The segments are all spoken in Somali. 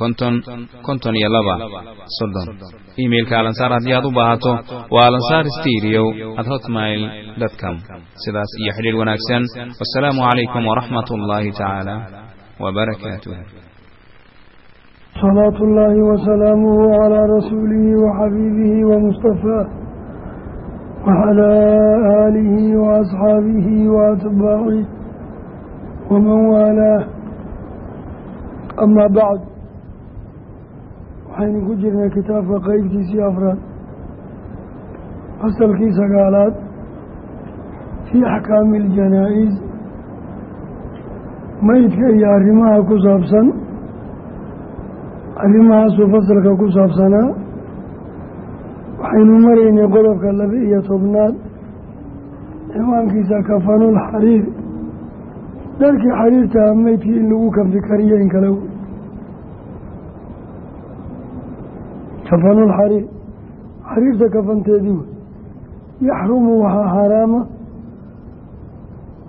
konton konton iyo laba. Soddon. Iimailka alansaar haddii aad u baahato waa alansaar steriyow at hotmail com. Sidaas iyo xidhiir wanaagsan. Wassalaamu calaykum waraxmat ullaahi tacaala wbarakaatuh salaatu ullaahi wasalaamuhu calaa rasuulihi waxabiibihi wamustafaa wacalaa aalihi waasxaabihi waatbaacih waman waalaa ama bacd waxaynu ku jirnay kitaabka qeybtiisii afraad. Fasalkii sagaalaad fii axkaami iljanaa-is meydka iyo arrimaha ku saabsan arrimahaasuu fasalka ku saabsanaa. Waxaynu maraynay qodobka laba iyo tobnaad ciwaankiisa kafanul xariir. Dharkii xariirtaha meydkii in lagu kanfi kariyo in kale wey kafanul xariir xariirta kafanteedii wey yaxrumu waxaa xaaraama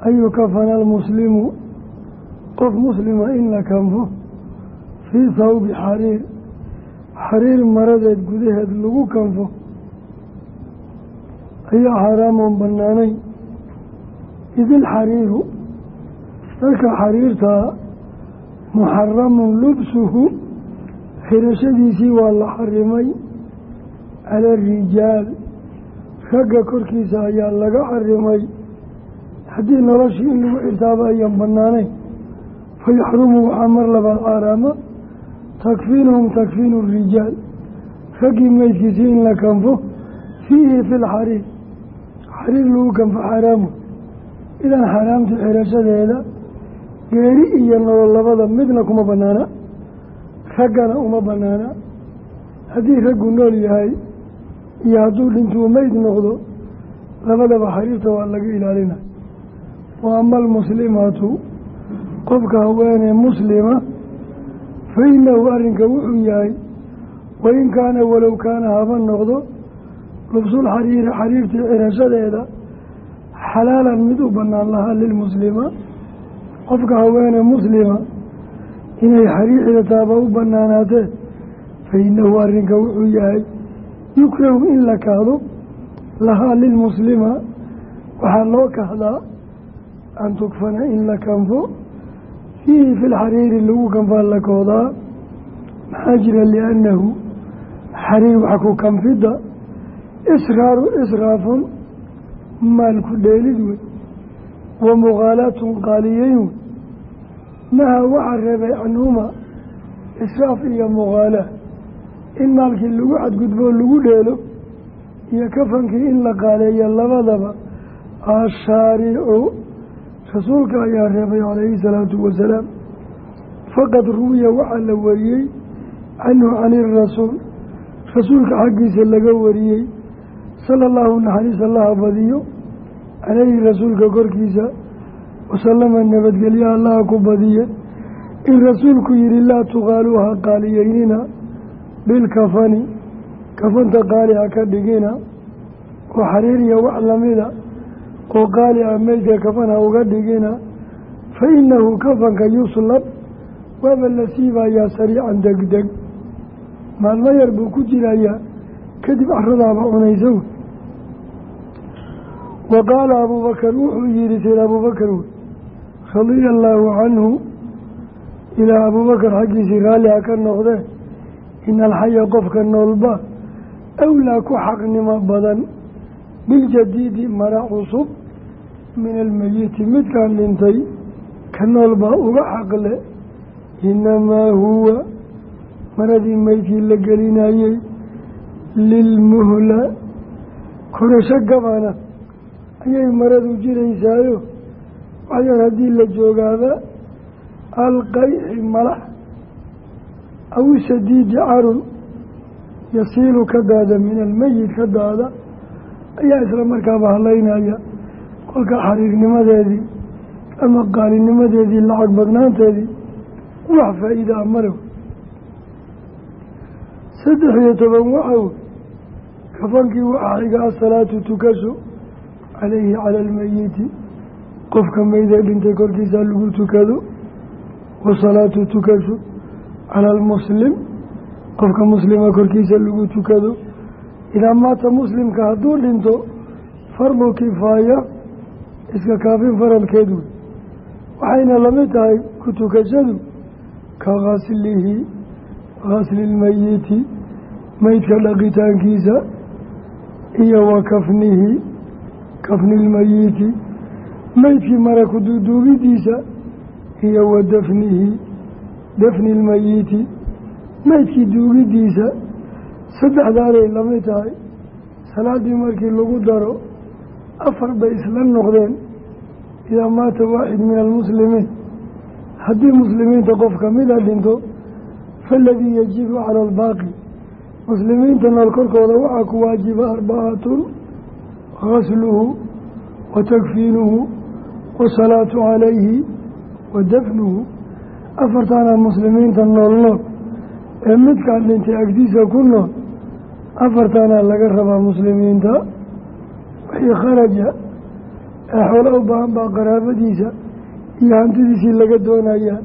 ayu kafana almuslimu qof muslima in la kanfo fii thawbi xariir xariir maradeed gudaheed lagu kanfo ayaa xaaraamoon bannaanayn idilxariiru dharka xariirtaa muxaramun lubsuhu xirashadiisii waa la xarimay cala arijaal ragga korkiisa ayaa laga xarimay. Haddii noloshii in lagu xirtaaba ayaan bannaanayn. Fa yaxrumu waxaa mar labaad xaaraama takfiinuhum takfiinu rijaal. Raggii meydkiisii in la kanfo fiihi fi lxariir xariir lagu kanfo xaraamu. Idan xaraamta xirashadeeda geeri iyo nolol labada midna kuma banaana raggana uma banaana haddii raggu nool yahay iyo hadduu dhintuu meyd noqdo labadaba xariirta waa laga ilaalina wa ama almuslimaatu qofka haweenee muslima fa inahu arrinka wuxuu yahay wain kaana walow kaana haba noqdo lubsul xariiri xariirtii xirashadeeda xalaalan mid u bannaan lahaa lilmuslima. Qofka haweene muslima inay xariir xirataaba u bannaanaatee fa inahu arrinka wuxuu yahay yukrahu in la kahdo lahaa lilmuslima waxaa loo kahdaa an tukfana in la kanfo fiihi fi lxariiri lagu kanfaa la koodaa maxaa jira liannahu xariir wax ku kanfidda israaru israafun maalku dheelid wey wa muqaalaatun maha waxaa reebay canhuma israaf iyo muqaalaa in maalkii lagu xadgudboo lagu dheelo iyo kafankii in la qaaleeyo labadaba ashaaricu rasuulka ayaa reebay calayhi salaatu wasalaam faqad ruwiya waxaa la wariyey canhu can irasuul rasuulka xaggiisa laga wariyey sala allahu naxariis allaha badiyo caleyhi rasuulka korkiisa wasalama nabadgelyo allaha ku badiye in rasuulku yihi laa tuqaaluuha qaaliyeynina bilkafani kafanta qaali ha ka dhigina oo xariiriya wax lamida oo qaali ah meydka kafan ha uga dhigina fa inahu kafanka yuslab waaba la siibayaa sariican degdeg maalmo yar buu ku jirayaa kadib caradaaba cunaysa wa qaala abuubakar wuxuu yihi sir abuubakar wey radia allaahu canhu ilaa abuubakar xaggiisii raalliha ka noqdee ina alxaya qofka noolba awlaa ku xaqnimo badan biljadiidi mara cusub min almeyiti midkaan dhintay ka nool baa uga xaqle inamaa huwa maradii meydkii la gelinayey lilmuhla. Korasho gabana ayay maradu jiraysaayo waxyar haddii la joogaaba alqayxi malax aw isadiidi carun yasiilu ka daada min almeyit ka daada ayaa isla markaaba halaynaya kolka xariirnimadeedii ama qaalinimadeedii lacag badnaanteedii wax faa-iida a male saddex iyo toban waxaw kafankii waxaa xiga asalaatu tukasho calayhi cala almeyiti qofka meydee dhintay korkiisa lagu tukado wasalaatu tukasho cala almuslim. Qofka muslima korkiisa lagu tukado idaa maata muslimka hadduu dhinto fardu kifaaya iska kaafin faradkeed wey waxayna la mid tahay ku tukashadu ka gaslihi gasli lmeyiti meydka dhaqitaankiisa iyo wa kafnihi kafni lmeyiti meydkii mara kuduuduugidiisa iyo wa dafnihi dafni lmeyiti meydkii duugidiisa saddexdaaday la mid tahay. Salaaddii markii lagu daro afar bay isla noqdeen. Idaa maata waaxid min almuslimiin. Haddii muslimiinta qof kamida dhinto faaladii yajibu cala albaaqi. Muslimiinta nool korkooda waxaa ku waajiba arbacatun gasluhu wa wasalaatu calayhi wa dafnuhu. Afartaana muslimiinta nool nool ee midkaan dhintay agtiisa ku nool afartaana laga rabaa muslimiinta. Wixii kharaja ee xoolo u baahan baa qaraabadiisa iyo hantidiisii laga doonayaa.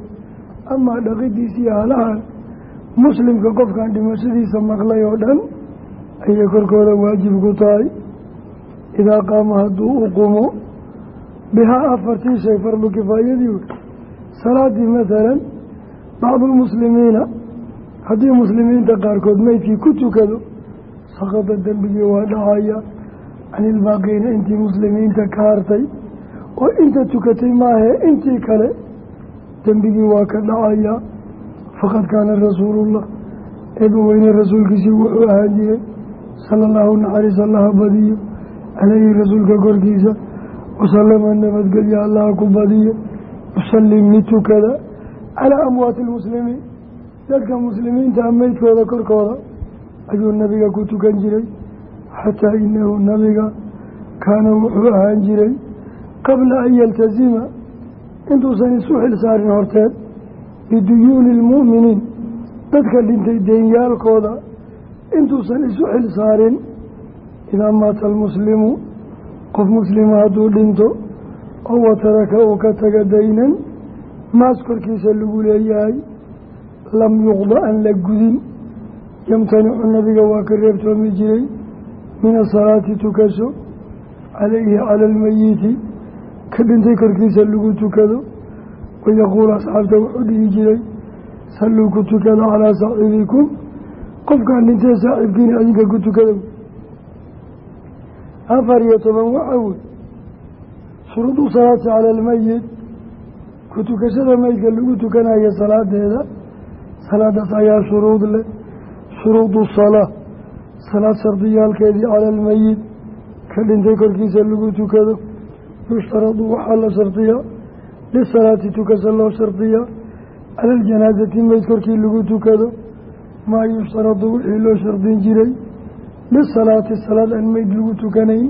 Amaa dhaqidiisii halahan muslimka qofkan dhimashadiisa maqlay oo dhan ayay korkooda waajib ku tahay. Idaa qaama hadduu u qumo bihaa afartii shay fardu kifaayadii wey salaadii masalan bacdulmuslimiina haddii muslimiinta qaarkood meydkii ku tukado sakada dembigii waa dhacaya can ilbaaqiina intii muslimiinta ka hartay oo inta tukatay maahee intii kale dembigii waa ka dhacaya faqad kaana rasuulullah eebaweyne rasuulkiisii wuxuu ahaan jiray sala allahu naxariis allaha badiyo caleyhi rasuulka korkiisa wasalama nabadgelya allaha ku badiyo yusallim mid tukada calaa amwaati lmuslimiin dadka muslimiinta meydkooda korkooda ayuu nabiga ku tukan jiray xataa inahu nabiga kaana wuxuu ahaan jiray qabla an yaltasima intuusan isu xil saarin horteed biduyuuni lmu'miniin dadka dhintay deenyaalkooda intuusan isu xil saarin idaa maata almuslimu qof muslima hadduu dhinto oo wataraka uu ka taga daynan maas korkiisa lagu leeyahay lam yuqda an la gudin. Yamtanicu nabiga waa ka reebtoomi jiray min asalaati tukasho calayhi cala almeyiti ka dhintay korkiisa lagu tukado wayaquulu asxaabta wuxuu dhihi jiray salluu ku tukada calaa saaxibikum qofkaan dhintay saaxiibkiina adinka ku tukada afar iyo toban waxaa wey shuruudu salaati cala almeyit ku tukashada meydka lagu tukanayo salaadeeda salaadaas ayaa shuruud leh shuruudu salaa salaad shardiyaalkeedii cala almeyit ka dhintay korkiisa lagu tukado yushtaradu waxaa la shardiyaa lisalaati tukasha loo shardiyaa cala aljanaasati meyd korkii lagu tukado maa yushtaradu wixii loo shardin jiray lisalaati salaad aan meyd lagu tukanayn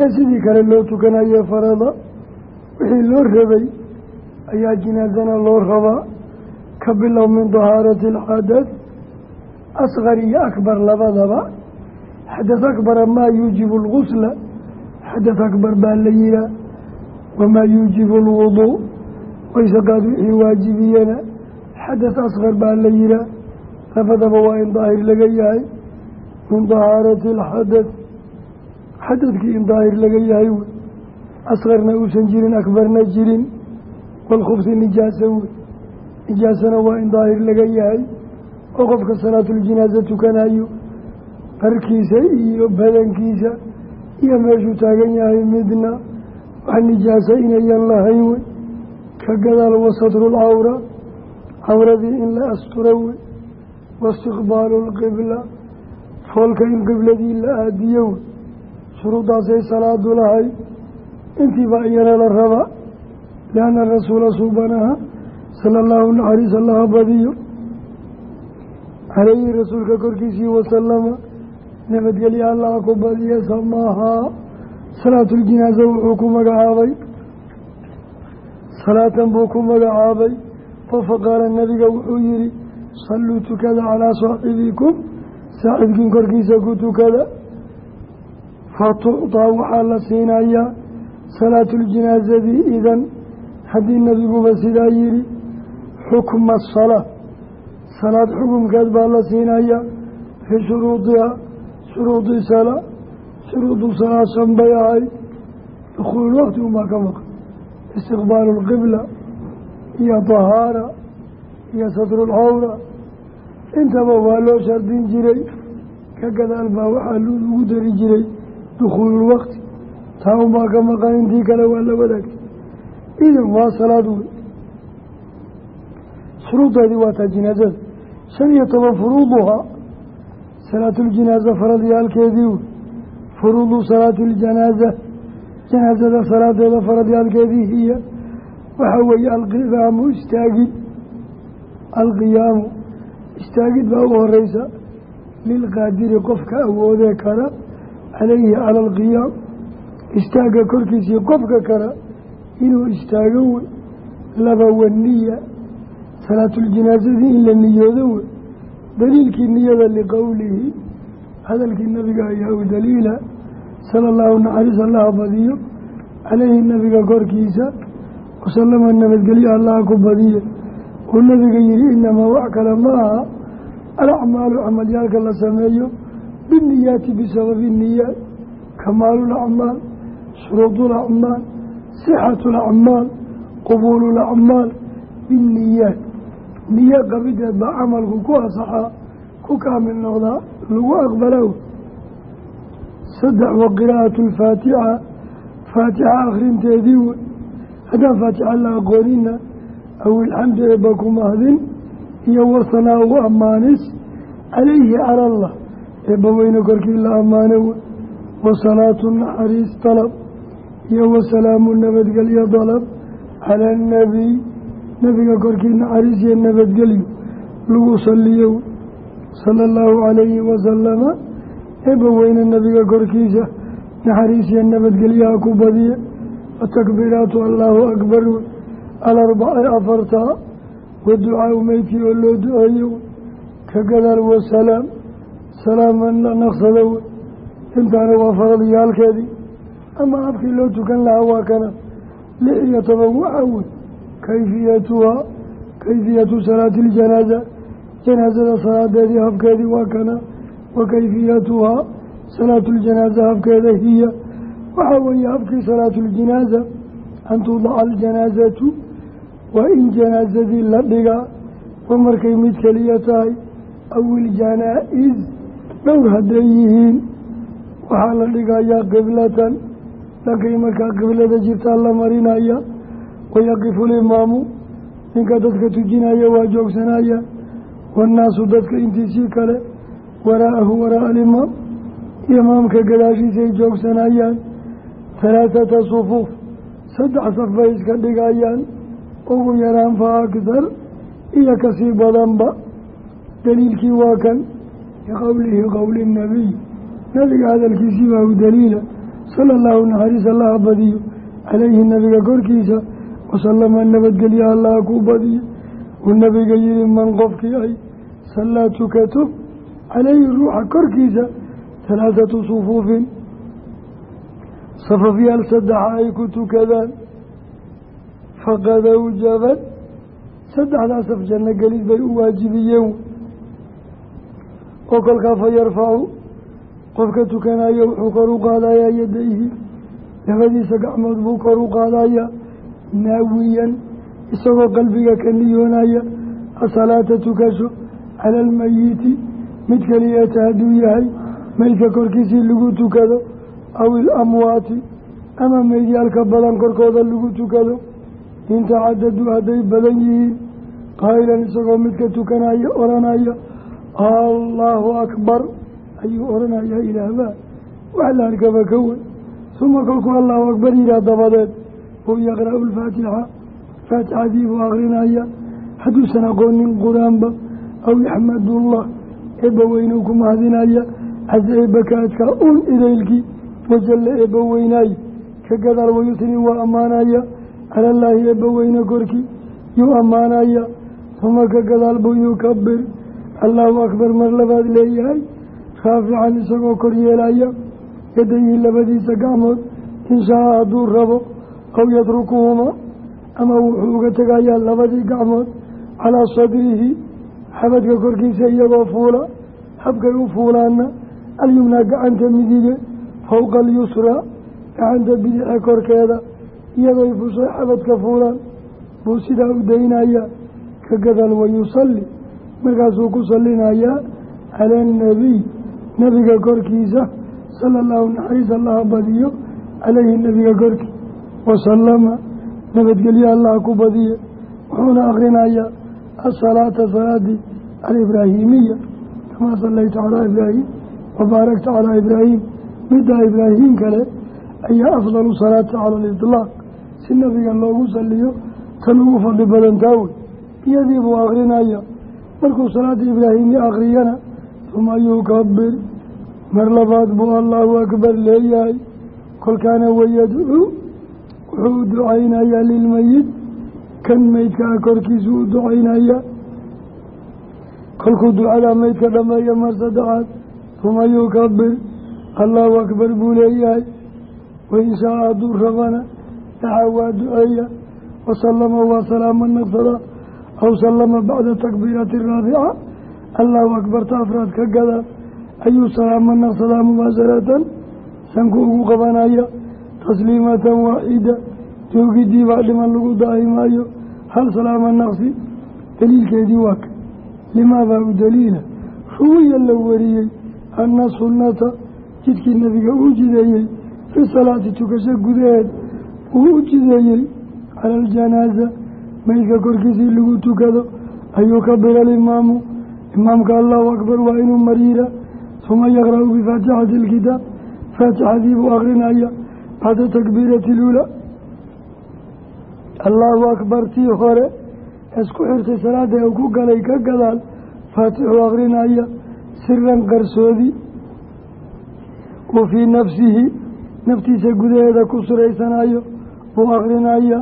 ee sidii kale loo tukanaye farada wixii loo rabay ayaa jinaasana loo rabaa ka bilow min dahaarati alxadad asqar iyo akbar labadaba xadad akbara maa yuujibu algusla xadad akbar baa la yihaa wamaa yuujibu alwuduu waysaqaad wixii waajibiyana xadad asqar baa la yihaa labadaba waa in daahir laga yahay min dahaarati alxadad xadadkii in daahir laga yahay wey askarna uusan jirin akbarna jirin walkhubsi nijaasa wey nijaasana waa in daahir laga yahay oo qofka salaatuljinaaza tukanayo qarkiisa iyo badankiisa iyo meeshuu taagan yahay midna wax nijaasa inayan lahayn wey ka gadaal wasatru lcawra cawradii in la asturo wey waistiqbaalu lqibla foolka in qibladii la aadiyo shuruudaasay salaadu lahay. Intiiba iyana la raba lianna rasuula suubanaha sala allahu naxariis allaha badiyo. Caleyhi rasuulka korkiisii wasalama nabadgelya allaha ku badiya samaahaa salaatuljinaaza wuxuu ku magacaabay. Salaatan buu ku magacaabay. Oo faqaala nabiga wuxuu yihi salluu tukada calaa saaxibikum saaxibkiin korkiisa ku tukada fatucطaa waxaa la siinayaa salaatuljinaazadii idan. Haddii nebiguba sidaa yihi xukma asalaa salaad xukumkeed baa la siinayaa fii shuruudihaa shuruudi salaa shuruudu salaa shan bay ahayd. Dukhuulu waqti unbaa ka maqan istiqbaalu lqibla iyo dahaara iyo satrulcawra intaba waa loo shardin jiray. Ka gadaal baa waxaa lagu dari jiray. Dukhuululwaqti taa unbaa ka maqan intii kale waa la wadaagtay idan waa salaad wey waa taa jinaazada. Shan iyo toban furuuduhaa. Salaatuljinaaza faradyaalkeedii wey furuudu salaati iljanaaza janaazada salaadeeda faradyaalkeedii hiya. Waxaa weeye alqiyaamu istaagid alqiyaamu istaagid baa u horeysa lilqaadiri qofka awoodee kara calayhi cala alqiyaam. Istaagga korkiisii qofka kara inuu istaago wey laba waniya salaatuljinaasadii in la niyoodo wey daliilkii niyada liqowlihi hadalkii nabiga ayaa u daliila. Sala allahu naxariis allaha badiyo. Caleyhi nabiga korkiisa wasalama nabadgelyo allaha ku badiye uu nabiga yihi inamaa wax kale ma aha alacmaalu camalyaalka la sameeyo biniyaati bisababi niyaat kamaalu lacmaal shuruudu lacmaal sixatu lacmaal qubuulu lacmaal biniyaat niyo qabideed baa camalku ku asaxaa ku kaamil noqdaa lagu aqbalow. Saddex wa qiraa'atu alfaatixa faatixa akhrinteedii wey haddaan faatixa la aqoonina aw ilxamdu eebba ku mahdin iyo wasanaa ugu ammaanis calayhi cala allah eebba weyne korkii la ammaano wey wasalaatu naxariis dalab iyo wasalaamu nabadgelyo dalab cala annabiy nabiga korkii naxariis iyo nabadgelyo lagu saliyo sala allahu calayhi wasalama eebba weyne nabiga korkiisa naxariis iyo nabadgelyaha ku badiya watakbiiraatu allaahu akbar alarbaci afartaa waducaau meydkii oo loo duceeyo ka gadaal wasalaam salaaman la naqsado. Wey intaana waa faradyaalkeedii ama afkii loo tukan lahaa waa kana. Lix iyo toban waxaa wey kayfiyatuhaa kayfiyatu salaati iljanaaza janaazada salaadeedii habkeedii waa kana. Wa kayfiyatuhaa salaatuuljanaaza habkeeda hiya. Waxaa weeye habkii salaatuuljinaaza an tudaca aljanaazatu waa in janaazadii la dhigaa wa markay mid keliya tahay aw iljanaa-is dhowr hadday yihiin waxaa la dhigayaa qiblatan dhankay markaa qiblada jirtaa la marinaya wayaqifu limaamu ninka dadka tujinaya waa joogsanaya waannaasu dadka intiisii kale waraa'ahu waraa'a alimaam imaamka gadaashiisay joogsanayaan halaathata sufuuf saddex saf bay iska dhigayaan. Ugu yaraan fa akhar iyo ka sii badanba. Daliilkii waa kan. Liqowlihi qowli nabiy nabiga hadalkiisii baa u daliila. Sala allahu naxariis allaha badiyo. Calayhi nabiga korkiisa. Wasalama nabadgelya allaha ku badiyo. Uu nabiga yihi man qofkii ay sallaa tukato calayhi ruuxa korkiisa halaathatu sufuufin safafyaal saddexa ay ku tukadaan faqad awjabad saddexdaa saf janno gelid bay u waajibiyeen. Oo kolkaa fa yarfacu qofka tukanaya wuxuu kor u qaadayaa yadayhi. Labadiisa gacmood buu kor u qaadayaa naawiyan isagoo qalbiga ka niyoonaya asalaata tukasho cala almayiti mid keliyata hadduu yahay meydka korkiisii lagu tukado aw ilamwaati ama meydyaalka badan korkooda lagu tukado intacadadu hadday badan yihiin qaa'ilan isagoo midka tukanaya odhanaya allaahu akbar ayuu odhanayaa ilaahbaa wax la arkaba ka wey suma kolkuu allahu akbar yihaah dabadeed uu yaqra'u alfaatixa faatixadii buu akrinaya hadduusan aqoonin qur'aanba aw yaxmadullah eebba weynou ku mahadinaya casa eebbakaadka un idaylkii wajalla eebba weynaay ka gadaal wayusni waa ammaanaya calallaahi eebba weyne korkii yuu ammaanaya uma ka gadaal buu yukabir allahu akbar mar labaad leeyahay raafican isagoo kor yeelaya yadayhi labadiisa gacmood inshaa hadduu rabo aw yatrukuhuma ama wuxuu uga tegayaa labadii gacmood calaa sadrihi xabadka korkiisa iyagoo fuula habkay u fuulaana alyumnaa gacanta midige fowqa alyusraa gacanta bidixe korkeeda iyadoy fushay xabadka fuulaan buu sidaa u daynaya ka gadaal wayusalli markaasuu ku salinayaa cala annabiy nebiga korkiisa sala allahu naxariis allaha badiyo calayhi nebiga korkii wasalama nabadgelyo allaha ku badiye wuxuuna akrinayaa asalaata salaadii alibraahimiya kamaa sallayta calaa ibraahim wabaarakta calaa ibraahim middaa ibraahim kale ayaa afdalu salaati cala aliطlaaq si nabiga loogu saliyo tan ugu fadli badan taawey iyadii buu akrinaya markuu salaada ibraahimi akriyana uma yukabir mar labaad buu allahu akbar leeyahay. Kolkaana wayadcuu wuxuu u ducaynayaa lilmeyid kan meydkaa korkiisu u ducaynayaa. Kolkuu ducada meydka dhameeya mar saddexaad uma yukabir allahu akbar buu leeyahay. Wainshaa hadduu rabana dacaa waa duceeya wasalama waa salaama naqsada aw salama bacda takbiirati raabica allahu akbarta afraad ka gada. Ayuu salaama naqsadaa mubaasharatan sanku ugu qabanaya tasliimatan waaxida joogidii baa dhiman lagu daahi maayo hal salaama naqsi? Daliilkeedii waa ka. Limaadaa u daliila? Ruwiya la wariyey anna sunnata jidkii nabiga uu jideeyey fi salaati tukasho gudaheed uu u jideeyey. Cala aljanaaza meydka korkiisii lagu tukado ayuu kabira alimaamu imaamka allahu akbar waa inuu mariira. Suma yaqra'u bifaatixati alkitaab. Faatixadii buu akrinaya bacda takbiirati luulaa allahu akbar tii hore isku xirtay salaada ee ku galay ka gadaal faatixuu akrinaya siran qarsoodi wa fii nafsihi naftiisa gudaheeda ku suraysanayo buu akrinaya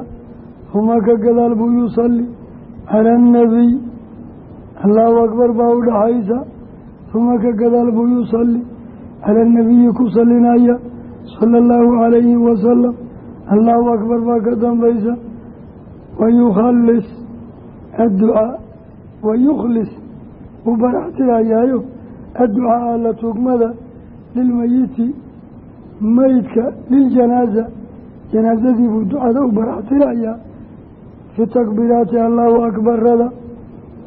uma ka gadaal buu yusalli cala annabiy allahu akbar baa u dhaxaysa uma ka gadaal buu yusalli cala anabiyi ku salinaya sala allahu calayhi wasalam allahu akbar baa ka dambaysa wayukhallis adducaa wayukhlis wuu baraxtirayaayo adducaa alla tugmada lilmeyiti meydka liljanaaza janaazadii buu ducada u baraxtirayaa fi takbiiraati allahu akbarada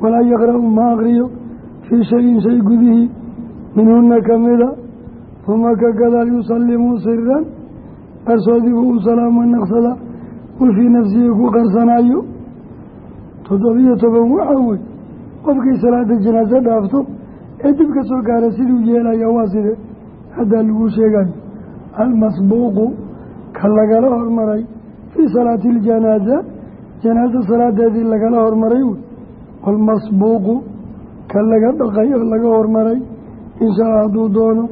walaa yaqra'u ma akriyo fii shayin shay gudihii minhuna kamida uma ka gadaal yusallimu siran qarsoodii buu u salaamo naqsada u fii nafsihi ku qarsanayo toddobiyo toban waxaa wey qofkii salaada janaaso dhaafto ee dib ka soo gaara siduu yeelaya waa side haddaa lagu sheegayo almasbuuqu ka lagala hormaray fii salaati iljanaaza janaaso salaadeedii lagala hormaray wey waalmasbuuqu ka laga dhaqay oo laga hormaray inshaa hadduu doono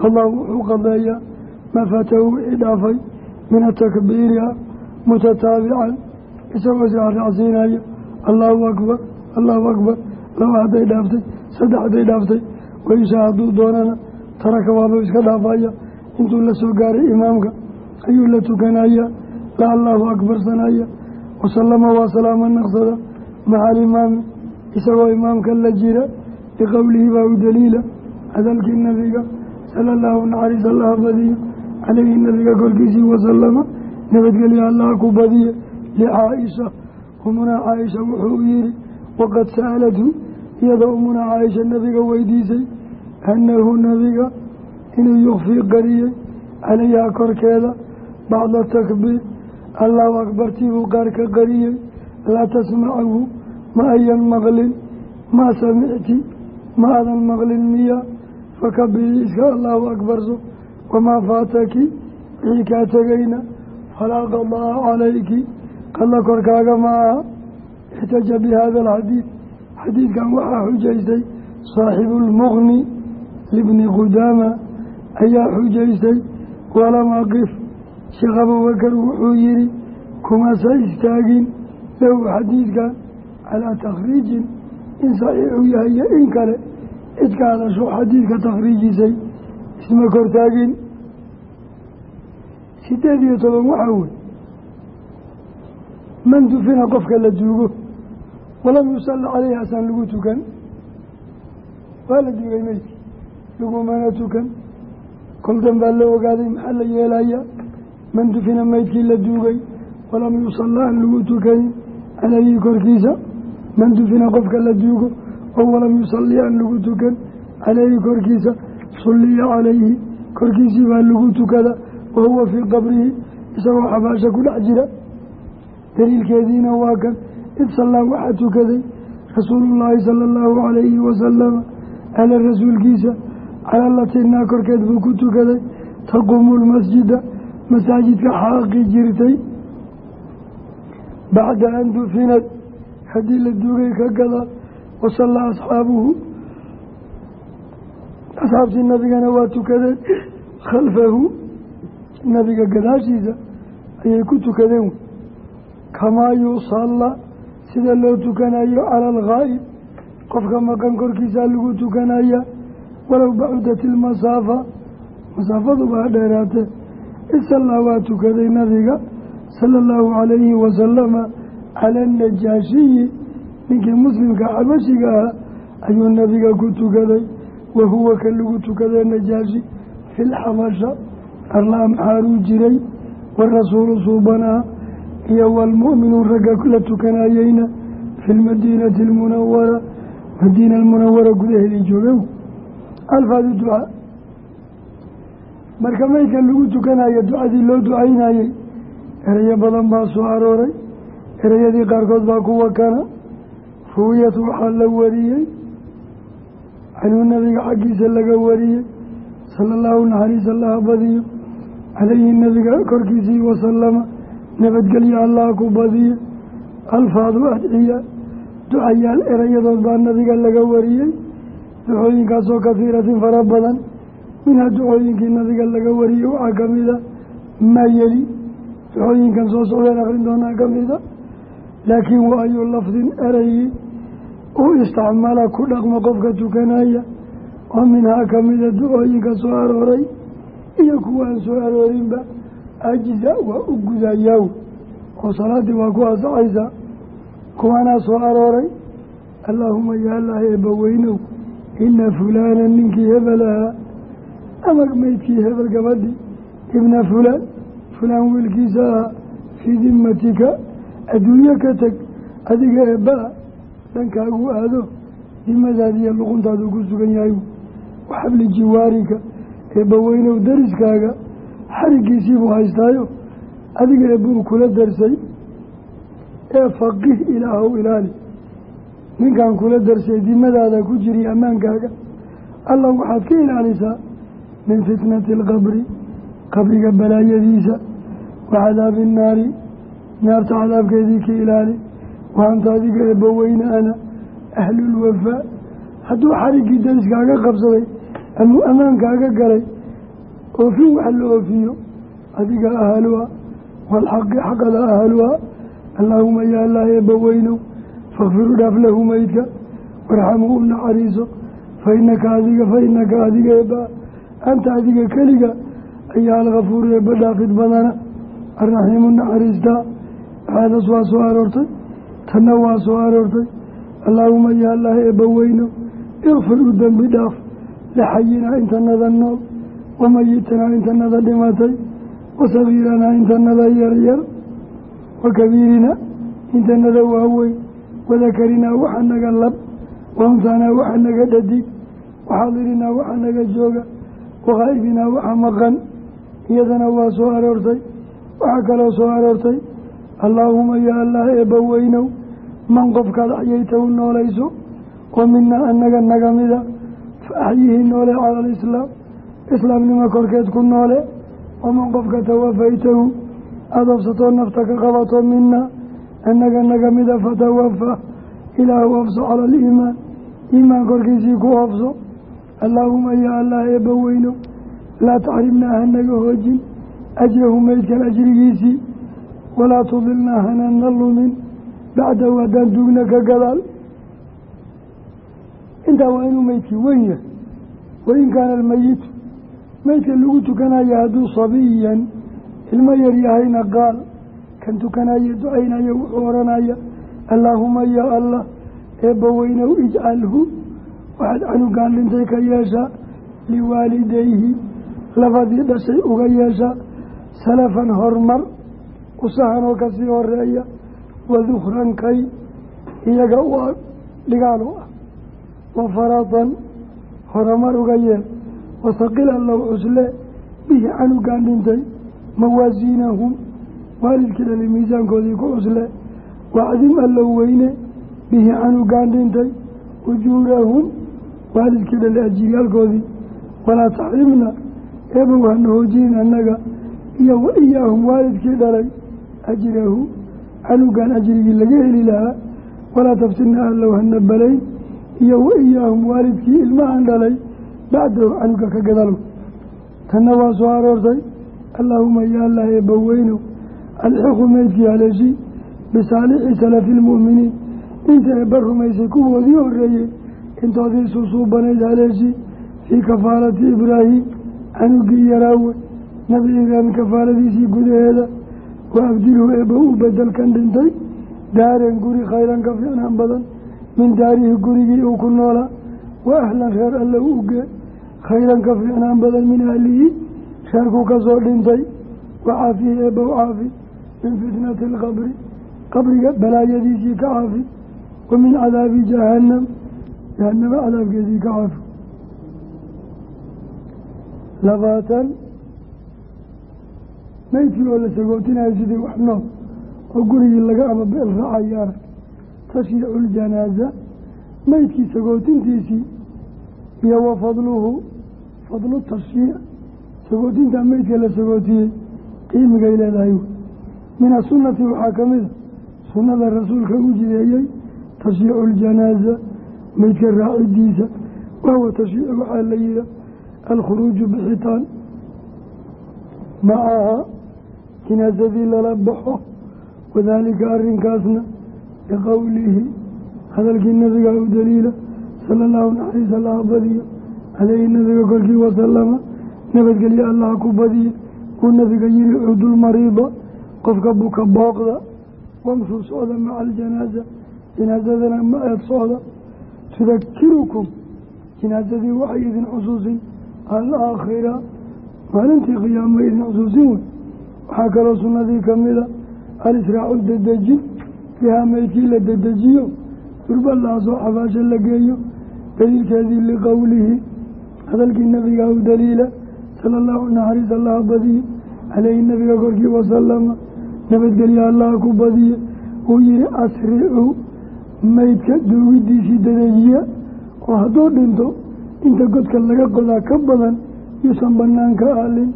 qadaa wuxuu qadeeyaa maa faatahu wixii dhaafay min atakbiiriha mutataabican isagoo israacsiinaya allahu akbar allahu akbar laba hadday dhaaftay saddex hadday dhaaftay waishaa hadduu doonana taraka waabuu iska dhaafaya intuu la soo gaaray imaamka ayuu la tukanaya la allahu akbarsanaya wasalama waa salaama naqsada maca alimaami isagoo imaamka la jira liqowlihi baa u daliila hadalkii nabiga sala allahu naxariis allaha badiyo calayhi nabiga korkiisii wasalama nabadgelya allaha ku badiye licaaisha umunaa caaisha wuxuu yihi waqad sa'alathu iyadoo umunaa caaisha nabiga weydiisay annahu nabiga inuu yukfii qariyey calayhaa korkeeda bacda takbiir allahu akbartiibuu qaar ka qariyey laa tasmacahu ma ayan maqlin maa samicti ma adan maqlin miya fakabirii iska allahu akbarso wamaa faataki wixii kaa tegayna falaa qadaa calayki qalla korkaaga ma aha ixtaja bi hada alxadiid xadiidkan waxaa xujaystay saaxibu lmuqni libni qudaama ayaa xujaystay walam aqif sheekh abubakar wuxuu yihi kumasa istaagin lahu xadiidkan calaa takhriijin. In saxiixu yahay iyo in kale cid ka hadasho xadiidka takhriijisay isma kortaagin. Sideed iyo toban waxaa wey man dufina qofka la duugo walam yusalla caleyhi asaan lagu tukan waa la duugay meydki lagumana tukan koldan baa la ogaaday maxaa la yeelaya man dufina meydkii la duugay walam yusalla aan lagu tukanin caleyhi korkiisa man dufina qofka la duugo oo walam yusalli aan lagu tukan caleyhi korkiisa sulliya calayhi korkiisii baa lagu tukada wa huwa fii qabrihi isagoo xabaasha ku dhex jira daliilkeediina waa kan id sallaa waxaa tukaday rasuulullaahi sala allahu calayhi wasalama ala rasuulkiisa cala latinaa korkeed buu ku tukaday taquumu lmasjida masaajidka xaaqi jirtay. Bacda an dufinad haddii la duugay ka gada wasallaa asxaabuhu. Asxaabtii nabigana waa tukadeen khalfahu. Nabiga gadaashiisa ayay ku tukadeen. Kamaa yusalla sida loo tukanayo cala alghaa'ib qofka maqan korkiisaa lagu tukanaya walow bacudat ilmasaafa masaafaduba ha dheeraatee isallaa waa tukaday nabiga sala allahu calayhi wasalama cala anajaashiyi ninkii muslimka xabashiga ah ayuu nabiga ku tukaday. Wa huwa ka lagu tukadee najaashi fi lxabasha arla amxaaruu jiray. Warasuulu suubanaa iyo waalmu'minuun ragga la tukanayeyna fi lmadiinati almunawara madiina almunawara gudaheedii jooga alfaadu ducaa marka meydkan lagu tukanayo ducadii loo ducaynayey erayo badan baa soo arooray. Ereyadii qaarkood baa kuwa kana ruwiyat waxaa la wariyey. Canuu nabiga xaggiisa laga wariyey. Sala allahu naxariis allaha badiyo. Calayhi nabiga korkiisii wasalama nabadgelyo allaha ku badiyo. Alfaadu adciya. Ducayaal erayadood baa nabiga laga wariyey ducooyinkaasoo kahiiratin fara badan. Minhaa ducooyinkii nabiga laga wariyey waxaa ka mida maa yeli ducooyinkan soo socdeen akrin doonaa ka mida. Laakiin wa ayu lafdin erayi uu istacmala ku dhaqmo qofka tukanaya. Oo minhaa ka mida ducooyinka soo arooray. Iyo kuwaan soo aroorinba ajiza waa u gudayaaw. Oo waa ku ansaxaysaa. Kuwanaa soo arooray. Allaahuma yaalaah eebbaweynow ina fulaana ninkii hebel ahaa. Ama meydkii hebel gabadhii ibna fulaan fulaan wiilkiisa ahaa. Fii dimatika adduunyo ka teg adiga eebba-a dhankaagu aado dimadaadiiyo luquntaadu ku sugan yahay waxabli jiwaarika eebbaweynow dariskaaga. Xarigiisiibuu haystaayo. Adiga eebbuu kula darsay. Ee faqih ilaahow ilaali ninkan kula darsay dimadaada ku jiri ammaankaaga allah waxaad ka ilaalisaa min fitnati alqabri qabriga balaayadiisa. Wa cadaabi innaari naarta cadaabkeedii ka ilaali. Wa anta adiga eebbaweyne ana ahlulwafaa hadduu xariggii dariskaaga qabsaday amuu ammaankaaga galay oofin wax la oofiyo adiga ahaluha waalxaqi xaqada ahaluha allaahuma yaa allah eebbaweynow fakfiru dhaaf lahu meydka warxamhu u naxariiso fa inaka adiga fa inaka adiga eebba anta adiga keliga ayaa alkafuuru eebba dhaafid badana arraxiimu naxariistaa waxaadas waa soo aroortay tanna waa soo aroortay allaahuma yaa allah eebbaweynow ikfir u dembi dhaaf laxayinaa intanada nool wamayitanaa intanada dhimatay wasagiiranaa intanada yaryar wakabiirina intanada waaweyn wadakarinaa waxa naga lab waunsaanaa waxa naga dhadig waxaadirinaa waxa naga jooga wakaa'ibinaa waxa maqan iyadana waa soo aroortay waxaa kaloo soo aroortay allaahuma yaa allah eebbaweynow man qofkaad axyayta u noolayso oo minaa annaga naga mida fa axyihi noole cala alislaam islaamnimo korkeed ku noole waman qofka tawafaytahu aada ofsatoo nafta ka qabato minaa annaga naga mida fatawafa ilaahu ofso cala aliimaan. Iimaan korkiisii ku ofso allaahuma yaa allah eebbaweynow laa taxrimnaa hanaga hoojin. Ajrahu meydkan ajrigiisii. Walaa tudilnaa hanana lumin bacdahu haddaan duugna ka gadaal. Intaa waa inuu meydkii weyn yahay. Wain kaana almayitu meydka lagu tukanaya hadduu sabiyan ilmo yar yahayna kan tukanaya ducaynaya wuxuu odhanaya allaahuma yaa allah eebbaweynow ijcalhu waxaad canugaan dhintay ka yeeshaa liwaalidayhi labadii dhashay uga yeeshaa salafan hormar usahanoo ka sii horreeya wadukran kay iyaga u dhigaal u ah wa faradan horumar uga yeel wasaqila low cusle bihi canugaan dhintay mawaasiinahum waalidkii dhali miisaankoodii ku cusle? Wacdim allow weyne bihi canugaan dhintay ujuurahum waalidkii dhali ajiryaalkoodii walaa taxrimna eebow hana hoojinin annaga iyo wa iyaahum waalidkii dhalay ajrahu canugan ajrigii laga heli lahaa walaa taftinna allow hana balayn iyo wa iyaahum waalidkii ilmahan dhalay bacdahu canuga ka gadalo tanna waa soo aroortay. Allaahuma yaa allah eebbaweynow alxiqu meydkii haleeshii bisaalixi salafi lmu'miniin inta eebba rumaysay kuwoodii horeeyey intoodii susuubanayd haleeshii fii kafaalati ibraahim canugii yaraawe nabi ibraahim kafaaladiisii gudaheeda wa abdilhu eebba u bedelkan dhintay daaran guri khayran ka fiicnaan badan min daarihi gurigii uu ku noolaa wa ahlan reer alle u gee khayran ka fiicnaan badan min ahlihi reerkuu ka soo dhintay wa caafihi eebba u caafi min fitnati alqabri qabriga balaayadiisii ka caafi wa min cadaabi jahannam jahanamo cadaabkeedii ka caafi labaatan meydkii oo la sagootinayo sidii wax nool oo gurigii laga ama beel raacayaana tashyiicu ljanaaza meydkii sagootintiisii iyo wa fadluhu fadlu tashyiic sagootintaa meydka la sagootiyey qiimigay leedahay min asunati waxaa ka mida sunnada rasuulka u jideeyey tashyiicu ljanaaza meydka raacidiisa wahuwa tashyiic waxaa la yiha alkhuruuju bixitaan. Macaha jinaasadii lala baxo wadaalika arrinkaasna biqowlihi hadalkii nabiga u daliila sala allahu naxariis allaha badiyo caleyhi nabiga korkii wasalama nabadgelye allaha ku badiye uu nabiga yihi cudulmariida qofka buka booqda wamshuu socda maca aljanaaza jinaasadana ma eed socda tudakirukum jinaasadii waxay idin xusuusin alaakhira maalintii qiyaama idin xusuusin wey waxaa kaloo sunnadii ka mida alisraacu dedejin bihaa meydkii la dedejiyo durba laasoo xabaasho la geeyo daliilkeedii liqowlihi hadalkii nabiga u daliila sala allahu naxariis allaha badiye caleyhi nabiga korkii wasalama nabadgelye allaha ku badiye. Uu yihi asricuu meydka duugidiisii dadeejiya oo hadduu dhinto inta godka laga qodaa ka badan yuusan banaanka aalin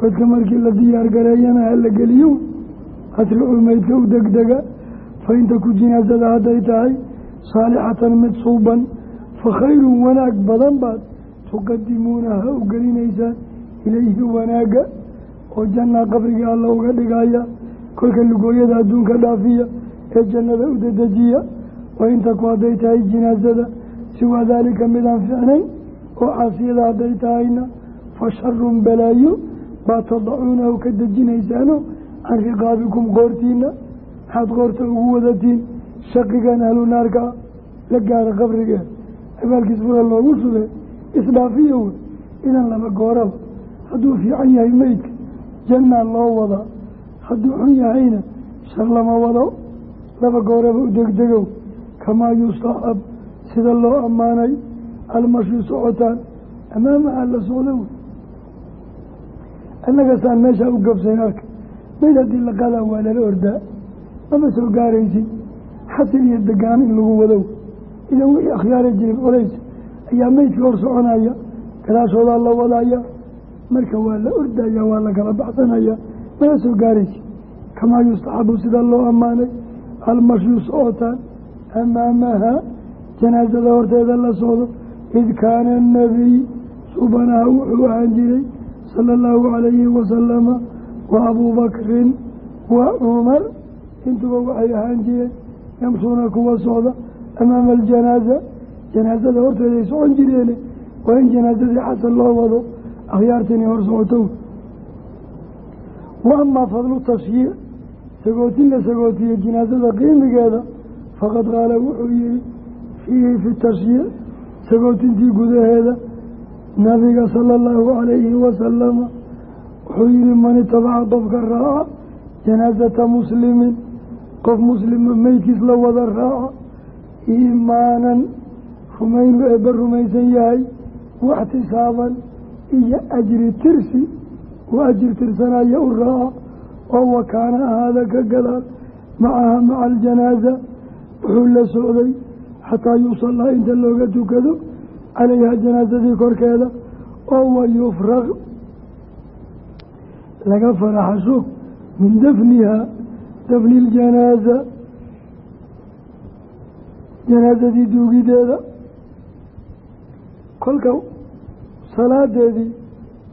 godka markii la diyaar gareeyana hala geliyo. Asricuu meydka u degdega fa inta ku jinaasada hadday tahay saalixatan mid suuban fa khayrun wanaag badan baad tuqadimuunaha u gelinaysaan. Ilayhi wanaagga oo jannaa qabrigii alla uga dhigaya kolka lugooyada adduunka dhaafiya ee jannada u dedejiya intaku hadday tahay jinaasada siwaa daalika midaan ficnayn oo caasiyada hadday tahayna fa sharun balaayo baa tadacuunahu ka dejinaysaano can riqaabikum qoortiina maxaad qoorta ugu wadatiin shaqigan ahlu naarkaa la gaara qabrigeed abaalkiis fura loogu shuday isdhaafiyo wey idan laba gooraba hadduu fiican yahay meydka jannaa loo wadaa hadduu xun yahayna shar lama wado laba gooraba u degdegow. Kamaa yustaxab sida loo ammaanay almashu socotaan. Amaamaha la socdo wey annaga saan meeshaa u gabsayn arka. Mayd haddii la qadaa waa lala ordaa. Mama soo gaaraysid xasil iyo degaan in lagu wadow. Idan wixii akhyaara jirin colays ayaa meydka hor soconaya. Gadaashoodaa la wadaya marka waa la ordaya waa la kala baxsanaya mala soo gaaraysid kamaa yustaxabu sida loo ammaanay. Almashyu socotaan amaamaha janaasada horteeda la socdo. Id kaana anabiy subanaha wuxuu ahaan jiray sala allahu calayhi wasalama wa abuubakrin wa cumar intuba waxay ahaan jireen yamshuuna kuwa socda. Amaama aljanaaza janaasada horteeday socon jireene. Waa in janaasadii xasan loo wado. Akhyaartiinay hor socoto wa amaa fadlu tashyiic sagootin la sagootiye janaasada qiimigeeda faqad qaala wuxuu yihi fiihi fi tashyiic sagootintii gudaheeda nabiga sala allahu calayhi wasalama wuxuu yihi man itabaca qofka raaca janaasata muslimin qof muslima meydkiis la wada raaca iimaanan rumaynu eebba rumaysan yahay waxtisaaban iyo ajri tirsi uu ajir tirsanaya u raaca oo wakaana ahaada ka gadaal macaha maca aljanaaza wuxuu la socday xataa yusallaa inta looga tukado calayha janaasadii korkeeda oo wayufraq laga faraxasho min dafniha dafni iljanaaza janaasadii duugideeda kolka salaadeedii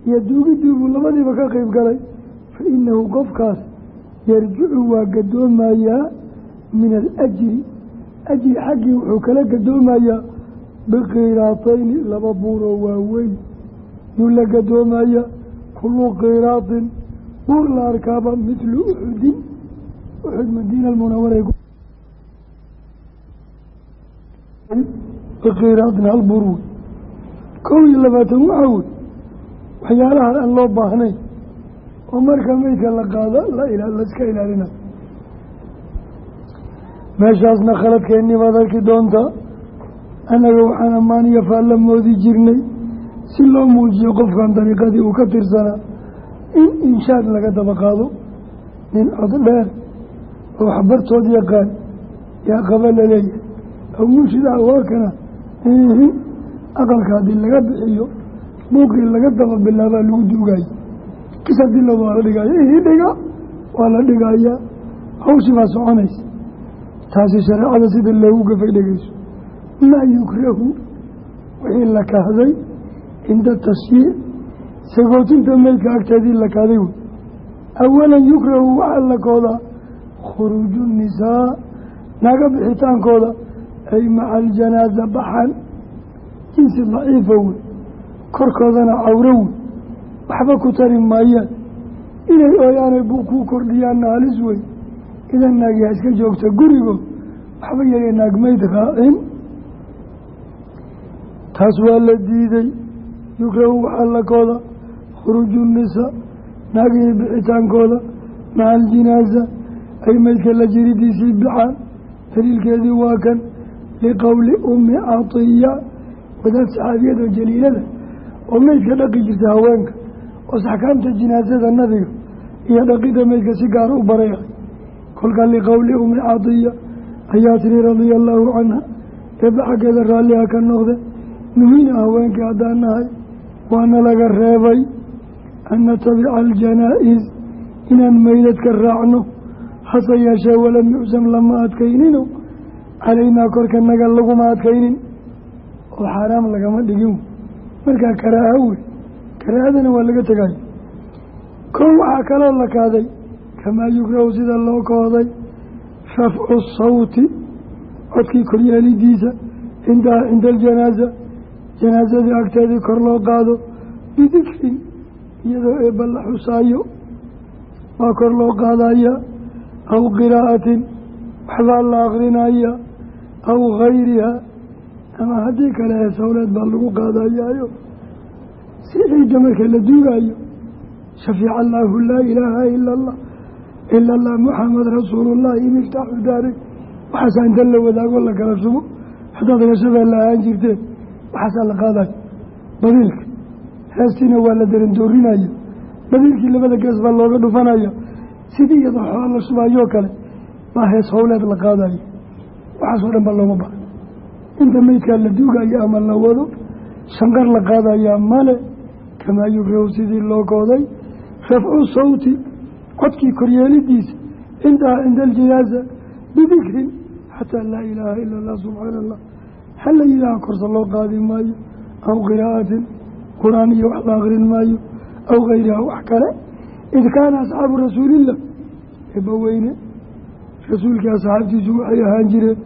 iyo duugidii buu labadiiba ka qeyb galay. Fa inahu qofkaas yarjicu waa gadoomayaa min alajri ajri. Xaggii wuxuu kala gadoomayaa biqiraatayni laba buuroo waaweyn. Yuu la gadoomaya kullu qiraatin buur la arkaaba midlu uxudin uxud madiina almunawara biqiraatin hal buur wey kow iyo labaatan waxaa wey waxyaalaha aan loo baahnayn. Oo marka meydka la qaado laiska ilaalinayo meeshaasna khaladkeennii baad arki doontaa annaga waxaan ammaaniyo faalla moodi jirnay si loo muujiyo qofkan dariiqadii uu ka tirsanaa in inshaad laga daba qaado nin cod dheer oo waxbartood yaqaan yaa qaba la leeyahay aw munshid ah waakana aqalka haddii laga bixiyo buuqii laga daba bilaabaa lagu duugaayo kis haddii la waa la dhigaayo ihii dhiga waa la dhigayaa hawshii baa soconaysa. Taasi shareecada sida loogu gafay dhegeyso maa yukrahu wixii la kahday cinda tashyiic. Sagootinta meydka agteedii la kahday wey. Awalan yukrahu waxaa la koodaa khuruuju nisaa. Naga bixitaankooda ay maca aljanaaza baxan. Jinsi daciifa wey korkoodana cawro wey waxba ku tari maayaan. Inay ooyaanay buu kuu kordhiyaanna halis wey idan naagyaa iska joogta gurigo waxba yaya naagmayd raacin. Taas waa la diiday. Yukrahu waxaa la khuruuju nisaa naagihii bixitaankooda maca aljinaaza ay meydka la jiridiisii bixaan daliilkeedii waa kan liqowli ummi catiya wadaad saxaabiyada jaliilada oo meydka dhaqi jirta haweenka oo saxkaamta jinaasada nabiga iyo dhaqida meydka si gaara u barayahay kolkaa liqowli ummi catiya ayaa tiri radia allaahu canha eebba xaggeeda raalliha ka noqde nuhina haweenkii haddaan nahay waana laga reebay an natabica aljanaa-is inaan meydadka raacno. Hase yeeshee walam yucsam lama adkaynino calaynaa korkanaga laguma adkaynin. Oo xaaraam lagama dhigin markaa karaaha wey karaahadana waa laga tegayo kow waxaa kaloo la kaaday kamaa yukrahu sida loo kooday rafcu sawti codkii koryeelidiisa cindaha cinda aljanaaza janaasadii agteedii kor loo qaado bidikrin iyadoo eebba la xusaayo waa kor loo qaadaya aw qiraa'atin waxbaa la akrinaya aw gayriha ama haddii kale heesawleed baa lagu qaadayaayo si ciidda marka la duugaayo shafiica allaahu laa ilaaha ila allah ila allah muxamed rasuulullahi miftaaxu daare waxaasaa inta la wadaago la kala shubo haddaad gashabee la ahaan jirteen waxaasaa la qaadayo badiilka heestiina waa la darandoorinaya badiilkii labada gees baa looga dhufanaya sidii iyadoo xoolo la shubaayoo kale baa hees howleed la qaadayo. Waxaasoo dhan ba looma baha inta meydkaa la duugayo ama la wado shanqar la qaadayaa male kamaa yukrahu sidii loo kooday rafcu sawti codkii koryeelidiisa cindaha cinda aljinaaza bidikrin xataa laa ilaaha ila allah subxaana allah hala yidhaaha korsa loo qaadi maayo aw qiraa'atin qur'aan iyo wax la akrin maayo aw gayriha wax kale. Id kaana asxaabu rasuulillah eebbaweyne rasuulkii asxaabtiisu waxay ahaan jireen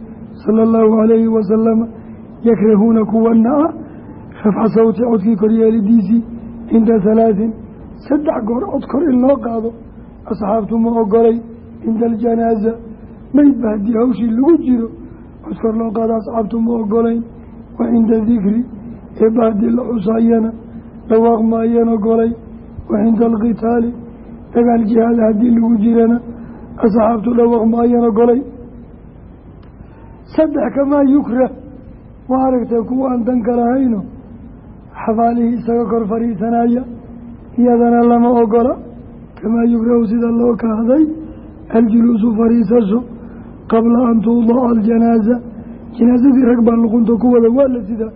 sala allahu calayhi wasalama yakrahuuna kuwana ah rafca sawti codkii koryeelidiisii cinda halaatin saddex goor cod kor in loo qaado asxaabtu ma ogolay cinda aljanaaza meydba haddii hawshii lagu jiro cod kor loo qaado asxaabtu ma ogolayn wa cinda dikri eebba haddii la xusaayana dhawaaq maayeen ogolay wa cinda alqitaali dagaal jihaada haddii lagu jirana asxaabtu dhawaaq maayeen ogolay saddex kamaa yukrah waa aragtay kuwa aan danka lahayno. Xabaalihii isaga kor fadhiisanaya iyadana lama ogola. Kamaa yukrahu sida loo kahday aljuluusu fadhiisasho qabla an tuudaca aljanaaza. Janaasadii rag baa luqunta ku wada waa la sidaa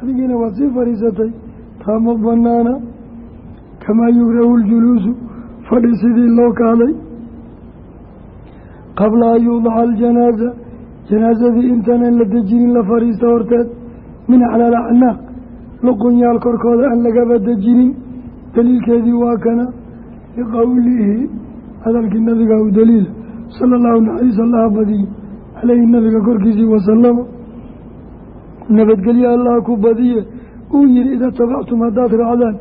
adigiina waad sii fadhiisatay. Taama banaana kamaa yukrahu aljuluusu fadhi sidii loo kahday qabla an yuudaca aljanaaza janaasadii intaanan la dejinin la fadhiista horteed min acla alacnaaq luqunyaal korkooda aan lagaba dejinin daliilkeedii waa kana liqowlihi hadalkii nabiga u daliila sala allahu naxariis allaha badiye caleyhi nabiga korkiisii wasalama nabadgelye allaha ku badiye uu yihi ida tabactum haddaad raacdaan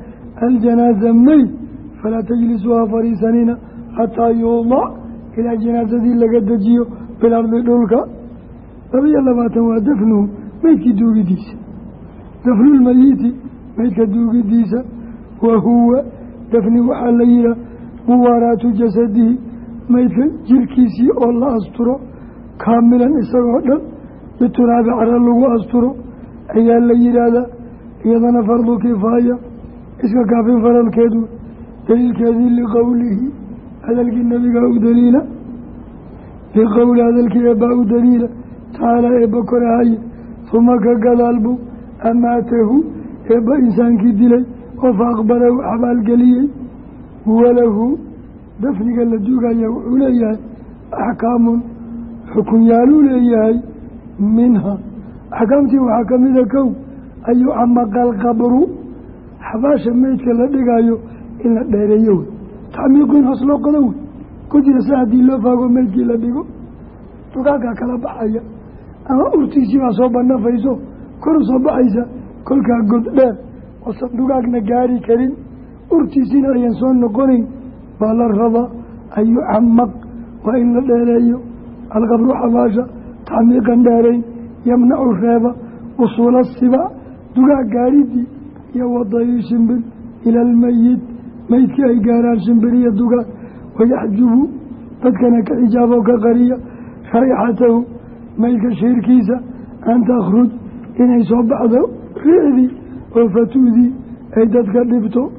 aljanaaza meyd falaa tajlisuuha fadhiisanina xataa yuudac ilaa janaasadii laga dejiyo bilardi dhulka labiyo labaatan waa dafnuhu meydkii duugidiisa. Dafnulmayiti meydka duugidiisa wa huwa dafni waxaa la yihaa muwaaraatu jasadihi meydka jirkiisii oo la asturo kaamilan isagoo dhan bituraabi cara lagu asturo ayaa la yidhaahdaa iyadana fardu kifaaya iska kaafin faralkeedu daliilkeedii liqowlihi hadalkii nabigaa u daliila liqowli hadalkii eebbaa u daliila tacaala eebba korahaye huma ka gadaalbu amaatahu eebba insaankii dilay oo fa aqbarahu xabaalgeliyey walahu dafniga la duugaya wuxuu leeyahay axkaamun xukunyaaluu leeyahay minha. Axkaamtii waxaa ka mida kow ayuu camaqalqabru xabaasha meydka la dhigayo in la dheereeyo. Wey tacmiiqu in hoos loo qodo wey. Ku jira sa haddii loo faago meydkii la dhigo. Dugaagaa kala baxaya ama urtiisii baa soo banafayso kor soo baxaysa kolkaa god dheer oosan dugaagna gaari karin. Urtiisiina ayan soo noqonayn baa la rabaa an yucamaq waa in la dheereeyo. Alqabru xabaasha tacmiiqan dheerayn yamnacu reeba usuula siba dugaag gaadhidii iyo wadayi shimbir ila almeyit meydkii ay gaaraan shimbir iyo dugaag wayaxjubu dadkana ka xijaabo ka qariya rayxatahu meydka shiirkiisa an takhruj inay soo baxdo riicdii oo fatuudii ay dadka dhibto.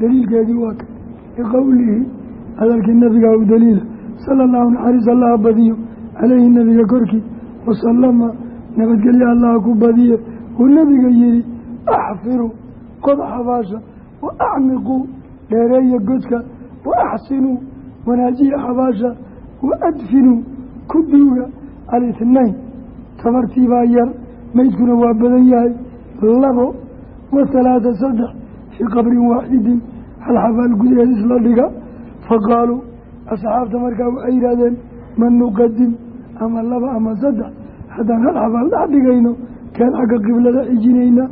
Daliilkeedii waa ka liqowlihi hadalkii nabigaa u daliila sala allahu naxariis allaha badiyo caleyhi nabiga korkii wasalama nabadgelye allaha ku badiye uu nabiga yihi axfiru qoda xabaasha wa acmiquu dheereeya godka wa axsinuu wanaajiya xabaasha wa adfinuu ku duuga alitnayn tabartiibaa yar meydkuna waa badan yahay. Labo wa halaata saddex fii qabrin waaxidin. Hal xabaal gudaheed isla dhiga. Faqaaluu asxaabta markaa waxay yidhahdeen man nuqadim ama laba ama saddex haddaan hal xabaal dhex dhigayno keen xagga qiblada xijinayna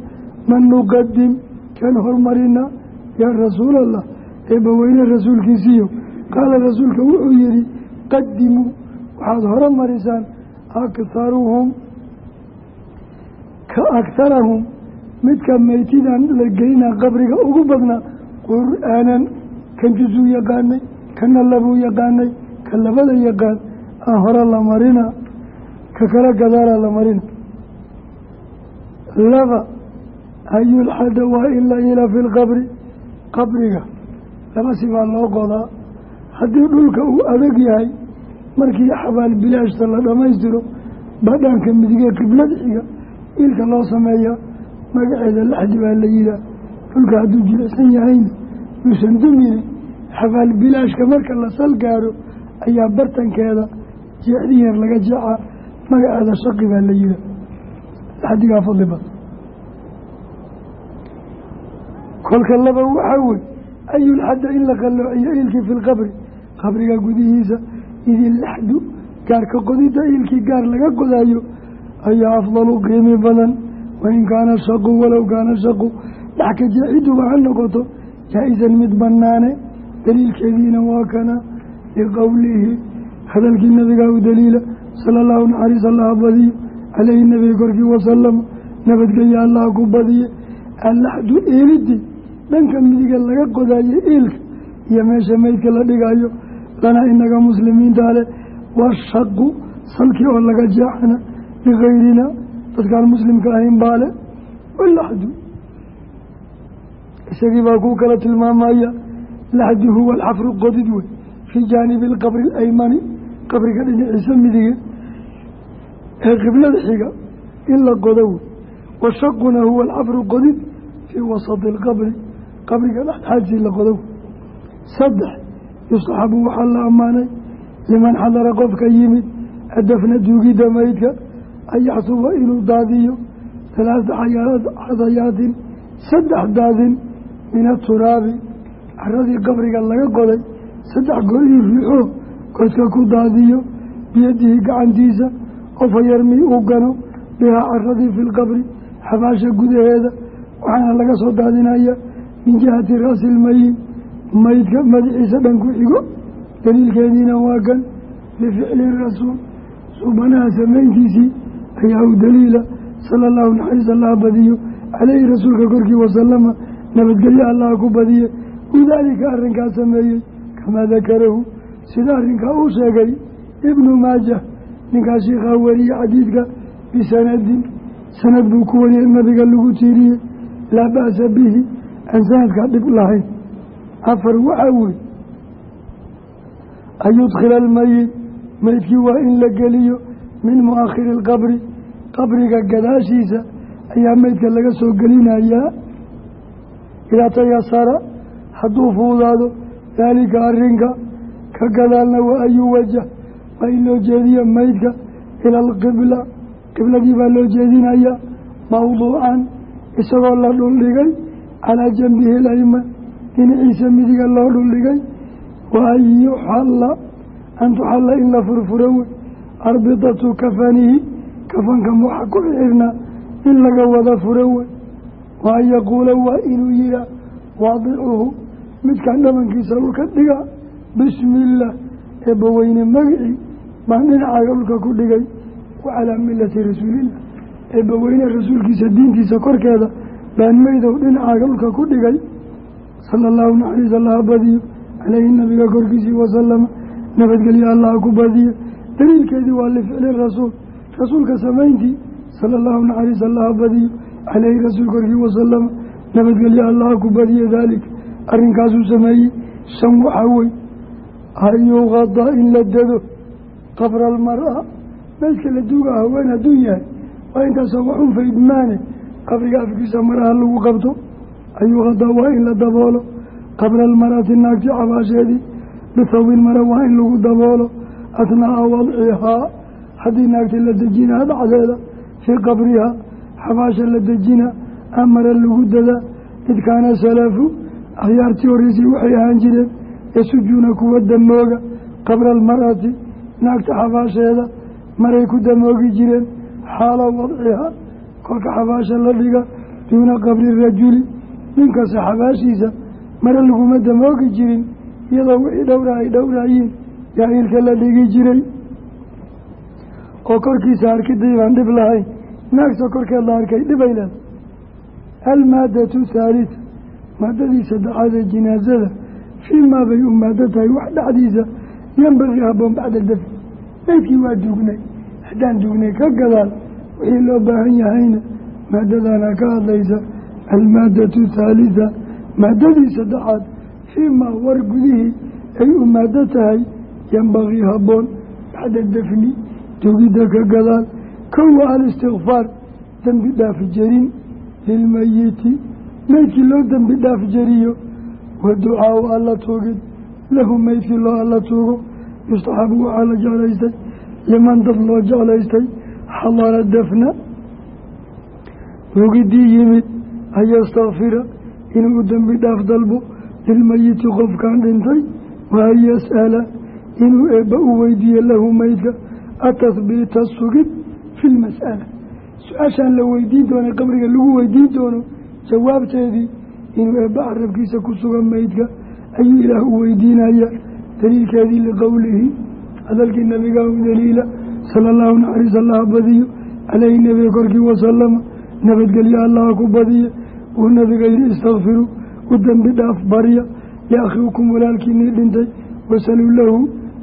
man nuqadim keen hormarina yaa rasuulallah. Eebbaweyne rasuulkiisiiyo. Qaala rasuulka wuxuu yihi qadimuu waxaad hore marisaan akharuhum ka agharahum midka meytidan la gelina qabriga ugu badnaa qur'aanan kan jusuu yaqaanay kana labuu yaqaanay ka labada yaqaan aan hore la marina ka kala gadaalaa la marina laba ayulxada waa in la ila fi lqabri qabriga laba sibaa loo qodaa haddii dhulka uu adag yahay markii xabaal bilaashta la dhammaystiro badhanka midigee qiblada xiga ilka loo sameeyaa magaceeda laxdi baa la yihaa dhulka hadduu jilicsan yahayna yuusan dumine xabaal bilaashka marka la sal gaaro ayaa bartankeeda jeexdin yar laga jeexaa magaceeda shaqi baa la yihaa laxdigaa fadli badan kolka laba waxaa wey ayulxadda in la qalloociyo ilkii fi lqabri qabriga gudihiisa idilaxdu gaarka qodidda ilkii gaar laga qodaayo ayaa afdalu qiimi badan. Wain kaana shaqu walow kaana shaqu dhaxka jeexiduba ha noqoto jaa-isan mid banaane daliilkeediina waa kana liqowlihi hadalkii nabigaa u daliila sala allahu naxariis allaha badiyo caleyhi nabiga korkii wasalama nabadgelya allaha ku badiye allaxdu eelidii dhanka midiga laga qodayo iilka iyo meesha meydka la dhigayo lana inaga muslimiinta leh washaqu salkii oo laga jeexana ligayrina dadkaan muslimka ahayn baale walaxdu isagii baa kuu kala tilmaamaya laxdu huwa alxafru qodid wey fii jaanibi alqabri alaymani qabriga dhinaciisa midige ee qiblada xiga in la qodo wey. Washaquna huwa alxafru qodid fii wasati alqabri qabriga dhexdhexaadisii la qodo. Wey saddex yustaxabu waxaa la ammaanay liman xadara qofka yimid adafna duugidda meydka an yaxsuba inuu daadiyo talaata xadayaatin saddex daadin min aturaabi caradii qabriga laga qoday saddex goor ii riixo godka ku daadiyo biyadihi gacantiisa qofa yarmi uu gano bihaa caradii fi lqabri xabaasha gudaheeda waxaana laga soo daadinaya min jihati ra'si ilmayit maydka madaxiisa dhan ku xigo. Daliilkeediina waa kan lificli rasuul. Suubanaha samayntiisii ayaa u daliila. Sala allahu naxariis allaha badiyo. Caleyhi rasuulka korkii wasalama nabadgelyo allaha ku badiye. Udaalika arrinkaa sameeyey. Kamaa dakarahu. Sida arrinkaa uu sheegay ibnu maajah ninkaa shiikhaa wariye xadiidka bisanadin. Sanad buu ku wariyey nabiga lagu tiiriyey. Laa ba'sa bihi. Aan sanadkaa dhib lahayn afar waxaa wey an yudkhila almayit meydkii waa in la geliyo min mu'akhiri alqabri qabriga gadaashiisa ayaa meydka laga soo gelinayaa idaa tayasara hadduu fuudaado daalika arrinka ka gadaalna waa an yuwajah waa in loo jeediyo meydka ila alqibla qibladii baa loo jeedinayaa mawduucan isagoo la dhuldhigay calaa janbihi layman dhinaciisa midiga loo dhuldhigay wa an yuxalla an tuxalla in la furfuro wey arbitatu kafanihi kafanka waxa ku xirnaa in laga wada furo wey wa an yaquula waa inuu yihaa waadicuhu midkaan dhabankiisa dhulka dhiga bismi illaah eebbaweyne magicii baan dhinacaaga dhulka ku dhigay wa calaa milati rasuulillah. Eebbaweyne rasuulkiisa diintiisa korkeeda baan meydow dhinacaaga dhulka ku dhigay sala allahu naxariis allaha badiyo caleyhi nabiga korkiisii wasalama nabadgelyo allaha ku badiyo daliilkeedii waa lificli rasuul. Rasuulka samayntii sala allahu naxariis allaha badiyo caleyhi rasuul korkii wasalama nabadgelyo allaha ku badiye daalika arrinkaasuu sameeyey shan waxaa wey an yuqada in la dado qabra almara meydka la duuga haween hadduu yahay waa intaasoo waxun faydmaane. Qabriga afkiisa maraha lagu qabto an yuqada waa in la daboolo qabra almarati naagti cabaasheedii bithawbin mara waa in lagu daboolo athnaa'a wadcihaa haddii naagta la dejinaa dhacdeeda fii qabrihaa xabaasha la dejina amara lagu dadaa id kaana salafu akhyaartii horreysay waxay ahaan jireen yasujuuna kuwa damooga qabra almar'ati naagta xabaasheeda maray ku damoogi jireen xaala wadcihaa kolka xabaasha la dhiga duuna qabri rajuli ninkasta xabaashiisa mare laguma damoogi jirin iyadoo wixii dhowra ay dhowraayiin yaa ilka la dhigi jiray. Oo korkiisa arkidii baan dhib lahayn naagta korkeed la arkay dhibay leedahay. Almaadatu thaalita maadadii saddexaad ee jinaasada fii maa bay u maado tahay wax dhexdiisa yambaqii habboon bacda dafi. Meydkii waa duugnay haddaan duugnay ka gadaal wixii loo baahan yahayna maadadaana ka hadlaysa almaadatu thaalitha maadadii saddexaad fii maa war gudihii ay u maado tahay yambaqii habboon bacda dafni dugidda ka gadaal kowa alistikfaar dembi dhaaf jarin lilmayiti meydkii loo dembi dhaaf jariyo wa ducaau alla tuugid lahu meydkii loo alla tuugo yustaxabu waxaa la jeclaystay liman dad loo jeclaystay xadara dafna tuugiddii yimid an yastakfira inuu u dembi dhaaf dalbo lilmayiti qofkan dhintay wa an yas'ala inuu eebba u weydiiyo lahu meydka atahbiita sugid fi lmas'ala su'aashaan la weydiin doona qabriga lagu weydiin doono jawaabteedii inuu eebba carabkiisa ku sugan meydka ayuu ilaah u weydiinaya daliilkeedii liqowlihi hadalkii nabiga daliila sala allahu naxariis allaha badiyo caleyhi nebiga korkii wasalama nabadgelyo allaha ku badiya uu nabiga yihi istakfiruu u dembi dhaaf barya liakhiikum walaalkiinii dhintay wasaluu lahu.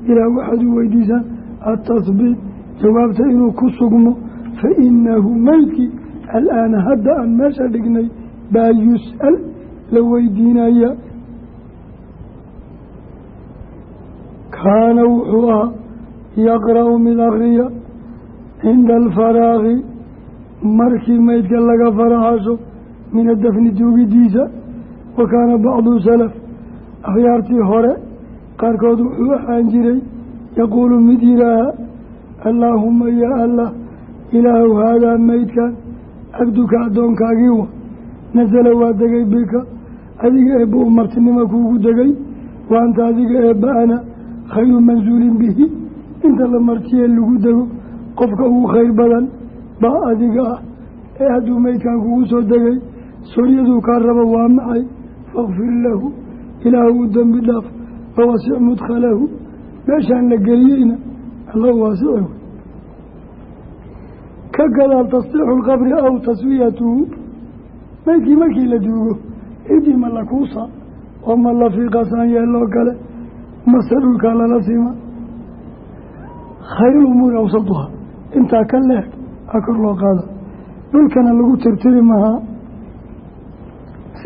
Ilaah waxaad u weydiisaan atahbiit jawaabta inuu ku sugmo fa inahu meydkii alaana hadda aan meesha dhignay baa yus'al la weydiinaya. Kaana wuxuu ahaa yaqra'u mid akriya cinda alfaraaqi markii meydka laga faraxasho min adafni duugidiisa wa kaana bacdu salaf. Akhyaartii hore qaarkood wuxuu ahaan jiray yaquulu mid yidhaaha allaahuma yaa allah ilaahu haadaa meydkan cabduka addoonkaagii wa nasala waa degay bika adiga eebba u martinimo kuugu degay wa anta adiga eebba ana khayru mansuulin bihi. Inta la martiyee lagu dego qofka ugu khayr badan baa adiga ah ee hadduu meydkan kugu soo degay sooryaduu kaa rabo waa maxay? Fakfir lahu. Ilaahu u dembi dhaaf. Wawasic mudkhalahu. Meeshaan la geliyeyna alla waasice ka gadaal tasdiixu lqabri aw taswiyatuhu meydkii markii la duugo cidii ma la kuusa oo ma la fiiqasaan yeeloo kale mase dhulkaa lala sima. Khayruumuuri awsaduha intaa ka leeg a kor loo qaada. Dhulkana lagu tirtiri mahaa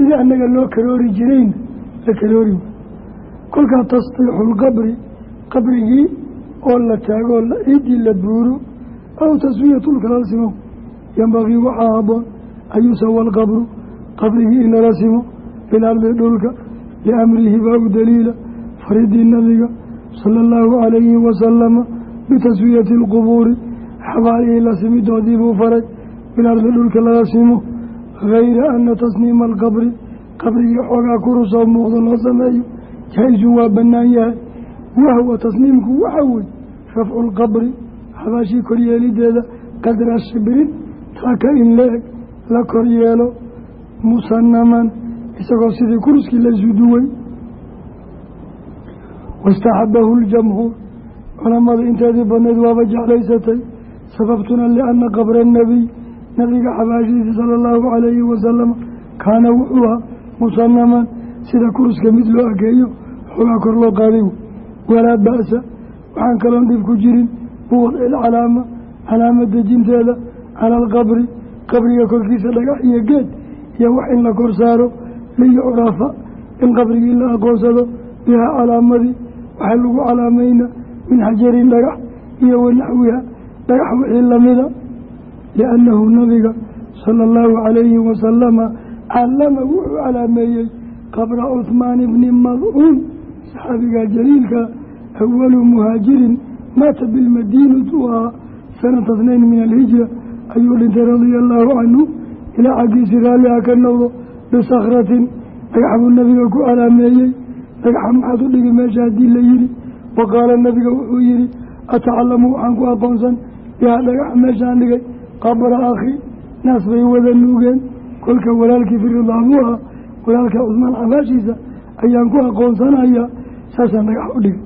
sidii annaga loo karoori jirayna la karoori kolkaa tasdiixu lqabri qabrigii oo la taagoo ciiddii la buuro aw taswiyatu lkala simo yambaqii waxaa haboon an yusawa alqabru qabrigii in lala simo bilardi dhulka liamrihi baa u daliila faridii nabiga sala allahu calayhi wasalama bitaswiyati alqubuuri xabaalihii la simidoodii buu faray bilardi dhulka lala simo gayra ana tasniima alqabri qabrigii xoogaa kurusoo muuqdo loo sameeyo jaa-isun waa bannaan yahay wahwa tasniimku waxa wey rafcu lqabri xabaashii koryeelideeda qadra shibrin taaka in la-eg la koryeelo musanaman isagoo sidii kuruskii laysu duway wastaxabahu ljamhuur culamada inteedii badnayd waaba jeclaysatay sababtuna lianna qabra nabiy nabiga xabaashiisa sala allahu calayhi wasalama kaana wuxuu ahaa musanaman sida kuruska mid loo ageeyo xoogaa kor loo qaaday walaa ba'sa waxaan kaloon dhib ku jirin. Biwadci ilcalaama calaama dejinteeda cala alqabri qabriga korkiisa dhagax iyo geed iyo wax in la kor saaro liyucrafa in qabrigii la aqoonsado. Bihaa calaamadii waxaa lagu calaamayna min xajarin dhagax iyo wanaxwiha dhagax wixii lamida liannahu nabiga sala allahu calayhi wasalama calama wuxuu calaameeyey qabra cuhmaan bni madcuun saxaabigaa jaliilka awalu muhaajirin maata bilmadiinatu ahaa sanata snayn min alhijra ayuu dhintay radia allaahu canhu ilaa xaggiisi raalliha ka noqdo bisakratin dhagax buu nabiga ku calaameeyey dhagaxa maxaad u dhigi meesha haddii la yidhi wa qaala nabiga wuxuu yidhi atacalamu waxaan ku aqoonsan bihaa dhagaxa meeshaan dhigay qabra akhi naas bay wada nuugeen kolka walaalkii firidaa buu ahaa walaalka cusmaan xabaashiisa ayaan ku aqoonsanayaa saasaan dhagax u dhigay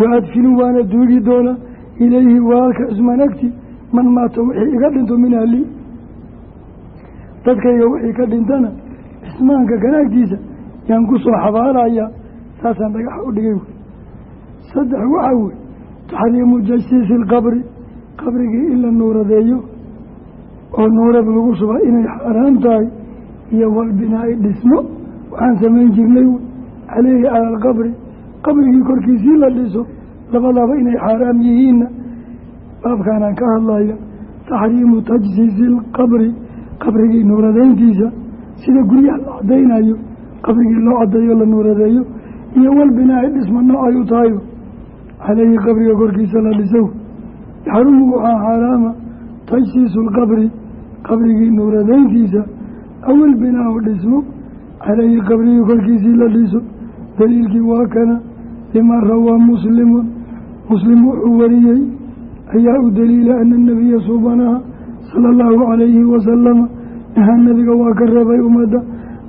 wa adfinu waana duugi doonaa ilayhi walaalka cusmaan agti man maata wixii iga dhinto min ahli dadkayga wixii ka dhintana cismaanka kan agtiisa yaan ku soo xabaalaya saasaan dhagaxa u dhigay saddex waxaa wey taxriimu jasiisi ilqabri qabrigii in la nuuradeeyo oo nuurad lagu shuba inay xaaraam tahay iyo walbinaa'i dhismo waxaan samayn jirnay caleyhi cala alqabri. Qabrigii korkiisii la dhiso labadaba inay xaaraam yihiinna. Baabkaanaan ka hadlaya taxriimu tajsiisi ilqabri qabrigii nuuradeyntiisa sida guryaha la cadaynayo qabrigii loo cadeeyo la nuuradeeyo iyo walbinaa'i dhisma noocay u tahayo caleyhi qabriga korkiisa la dhisow yaxrumu waxaa xaaraama tajsiisu lqabri qabrigii nuuradeyntiisa awil binaa-u dhismo caleyhi qabrigii korkiisii la dhiso daliilkii waa kana lima rawaa muslimun muslim wuxuu wariyey ayaa u daliila ana nabiya subanaha sala allahu calayhi wasalama nahaa nabiga waa ka reebay ummadda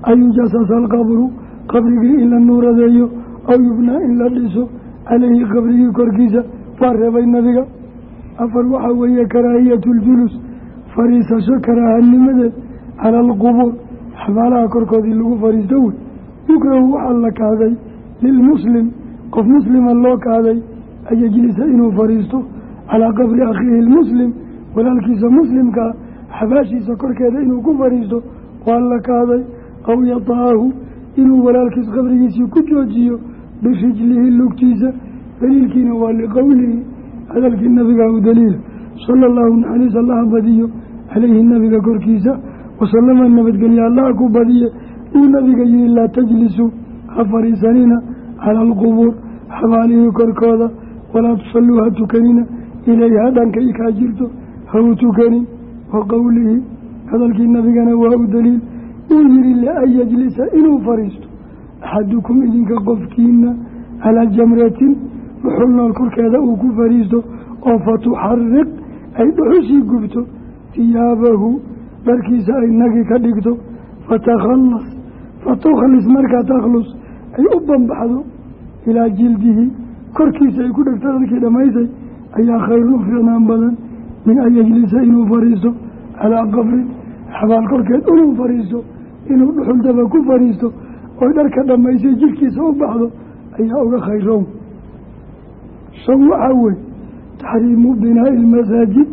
an yujasasa alqabru qabrigii in la nuuradeeyo aw yubnaa in la dhiso caleyhi qabrigii korkiisa waa reebay nabiga afar waxaa weeye karaahiyatu ljulus fariisasho karaahanimadeed cala alqubuur. Xabaalaha korkoodii lagu fariisto wey yukrahu waxaa la kahday lilmuslim qof muslima loo kahday an yejlisa inuu fariisto calaa qabri akhiihi lmuslim walaalkiisa muslimkaa xabaashiisa korkeeda inuu ku fariisto waa la kahday aw yataahu inuu walaalkiis qabrigiisii ku joojiyo birijlihi lugtiisa. Daliilkiina waa liqowlihi hadalkii nabiga u daliila sala allahu naxariis allaha badiyo caleyhi nabiga korkiisa wasalama nabadgelye allaha ku badiye uu nabiga yihi laa tajlisuu ha fariisanina cala alqubuur xabaalihii korkooda walaa tusalluu ha tukanina ilayha dhankay kaa jirto ha u tukanin. Wa qowlihi hadalkii nabigana waa u daliil uu yihi lian yajlisa inuu fariisto axadukum idinka qofkiina calaa jamratin dhuxul nool korkeeda uu ku fariisto oo fatuxariq ay dhuxushii gubto tiyaabahu dharkiisa ay nagi ka dhigto fatakhalas fatukhlis markaa takhlus ay u banbaxdo ilaa jildihi korkiisa ay ku dhegto dharkii dhammaysay ayaa khayru u fiicnaan badan min an yejlisa inuu fariisto calaa qabrin xabaal korkeed inuu fariisto inuu dhuxuldaba ku fariisto oy dharka dhammaysay jidhkiisa u baxdo ayaa uga khayrow shan waxaa wey taxriimu binaa'i ilmasaajid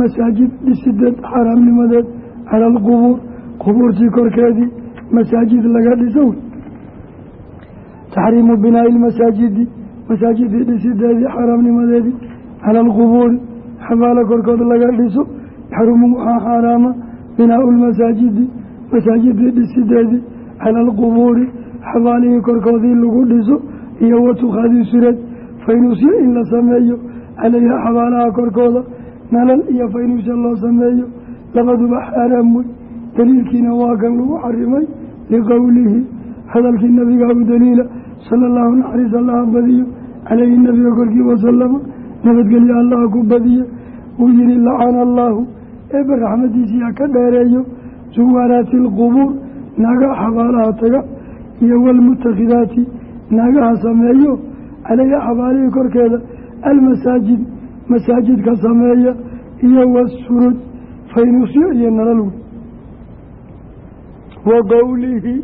masaajid dhisideed xaaraamnimadeed cala alqubuur qubuurtii korkeedii masaajid laga dhiso wey taxriimu binaa'i ilmasaajidi masaajidii dhisideedii xaaraamnimadeedii cala alqubuuri xabaalo korkood laga dhiso yaxrumu waxaa xaaraama binaau lmasaajidi masaajidii dhisideedii cala alqubuuri xabaalihii korkoodii lagu dhiso iyo watukhaadii sureed faynusyo in la sameeyo caleyha xabaalaha korkooda nalal iyo faynusya loo sameeyo. Labaduba xaaraam wey daliilkiina waa kan lagu xarimay liqowlihi hadalkii nabiga u daliila sala allahu naxariis allaha badiyo caleyhi nabiga korkii wasalama nabadgelyo allaha ku badiye uu yihi lacana allaahu eeba raxmadiisii ha ka dheereeyo suwaaraati alqubuur naagaha xabaalaha taga iyo walmutakhidaati naagaha sameeyo caleyha xabaalihii korkeeda almasaajid masaajidka sameeya iyo wasuruj faynusyo iyo nalal. Wey wa qowlihi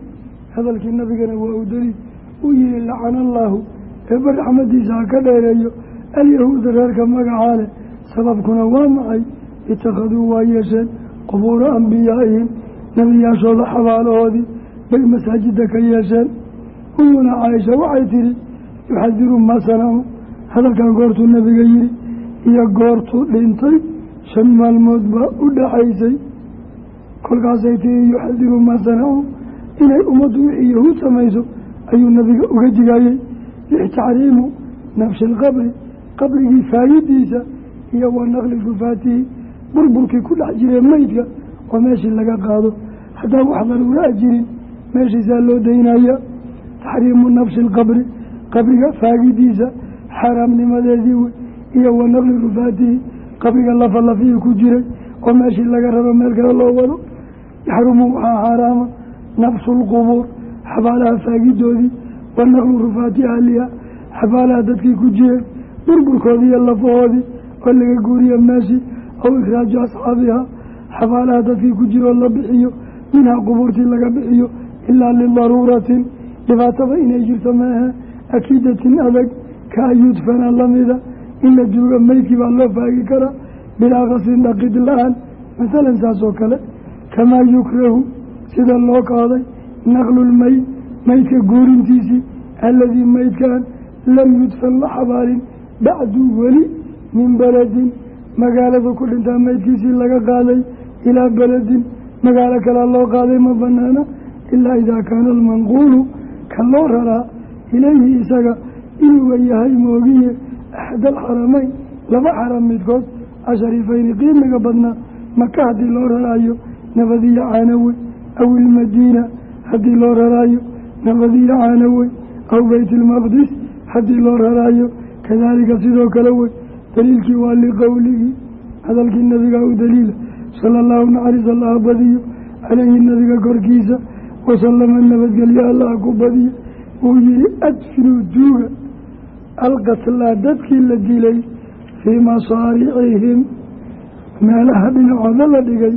hadalkii nabigana waa u daliil uu yihi lacana allaahu eeba raxmadiisa ha ka dheereeyo alyahuuda reerka magacaa leh sababkuna waa maxay? Itakhaduu waa yeesheen qubuura ambiyaaihim nebiyaashooda xabaalahoodii bay masaajida ka yeesheen. Umuna caaisha waxay tidhi yuxadiru maa hadalkan goortuu nabiga yihi iyo goortuu dhintay shan maalmood baa u dhaxaysay kolkaasay tihi yuxadiru maa inay ummaddu wixii yahuud samayso ayuu nabiga uga digayey lixtaxriimu nafshi ilqabri qabrigii faayidiisa iyo wa naqli rufaatihi burburkii ku dhex jiree meydka oo meeshii laga qaado haddaan wax daruura a jirin meeshiisaa loo daynaya taxriimu nafsi ilqabri qabriga faagidiisa xaaraamnimadeedii wey iyo wa naqli rufaatihi qabriga lafalafihii ku jiray oo meeshii laga rabo meel kale loo wado. Yaxrumu waxaa xaaraama nafsu lqubuur xabaalaha faagidoodii wa naqlu rufaati ahliha xabaalaha dadkii ku jireen burburkoodii iyo lafahoodii oo laga guuriyo meeshii aw ikhraaju asxaabiha xabaalaha dadkii ku jiroo la bixiyo minhaa qubuurtii laga bixiyo ilaa lidaruuratin dhibaataba inay jirto maaha akiidatin adag ka ayudfana lamida in la duuga meydkii baa loo faagi karaa bilaa qasrin dhaqid la'aan masalan saas oo kale kamaa yukrahu sida loo qaaday naqlulmeyd meydka guurintiisii alladii meydkaan lam yudfan la xabaalin bacdu weli min beledin magaalada ku dhintaa meydkiisii laga qaaday ilaa beledin magaalo kalea loo qaaday ma banaana ilaa idaa kaana almanquulu ka loo raraa ilayhi isaga inuuga yahay moogiye axda alxaramayn laba xaram midkood asharifayni qiimiga badnaa maka haddii loo raraayo nabadiya caanawey aw ilmadiina haddii loo raraayo nabadiya caanawey aw beytilmaqdis haddii loo raraayo kadaalika sidoo kale wey daliilkii waa liqowlihi hadalkii nabiga u daliila sala allahu naxariis allaha badiyo caleyhi nabiga korkiisa wasalama nabadgelyo allaha ku badiyo uu yihi adfinuu duuga alqatlaa dadkii la dilay fii masaaricihim meelaha dhinacooda la dhigay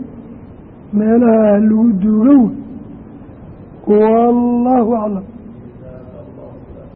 meelaha lagu duugow wallaahu aclam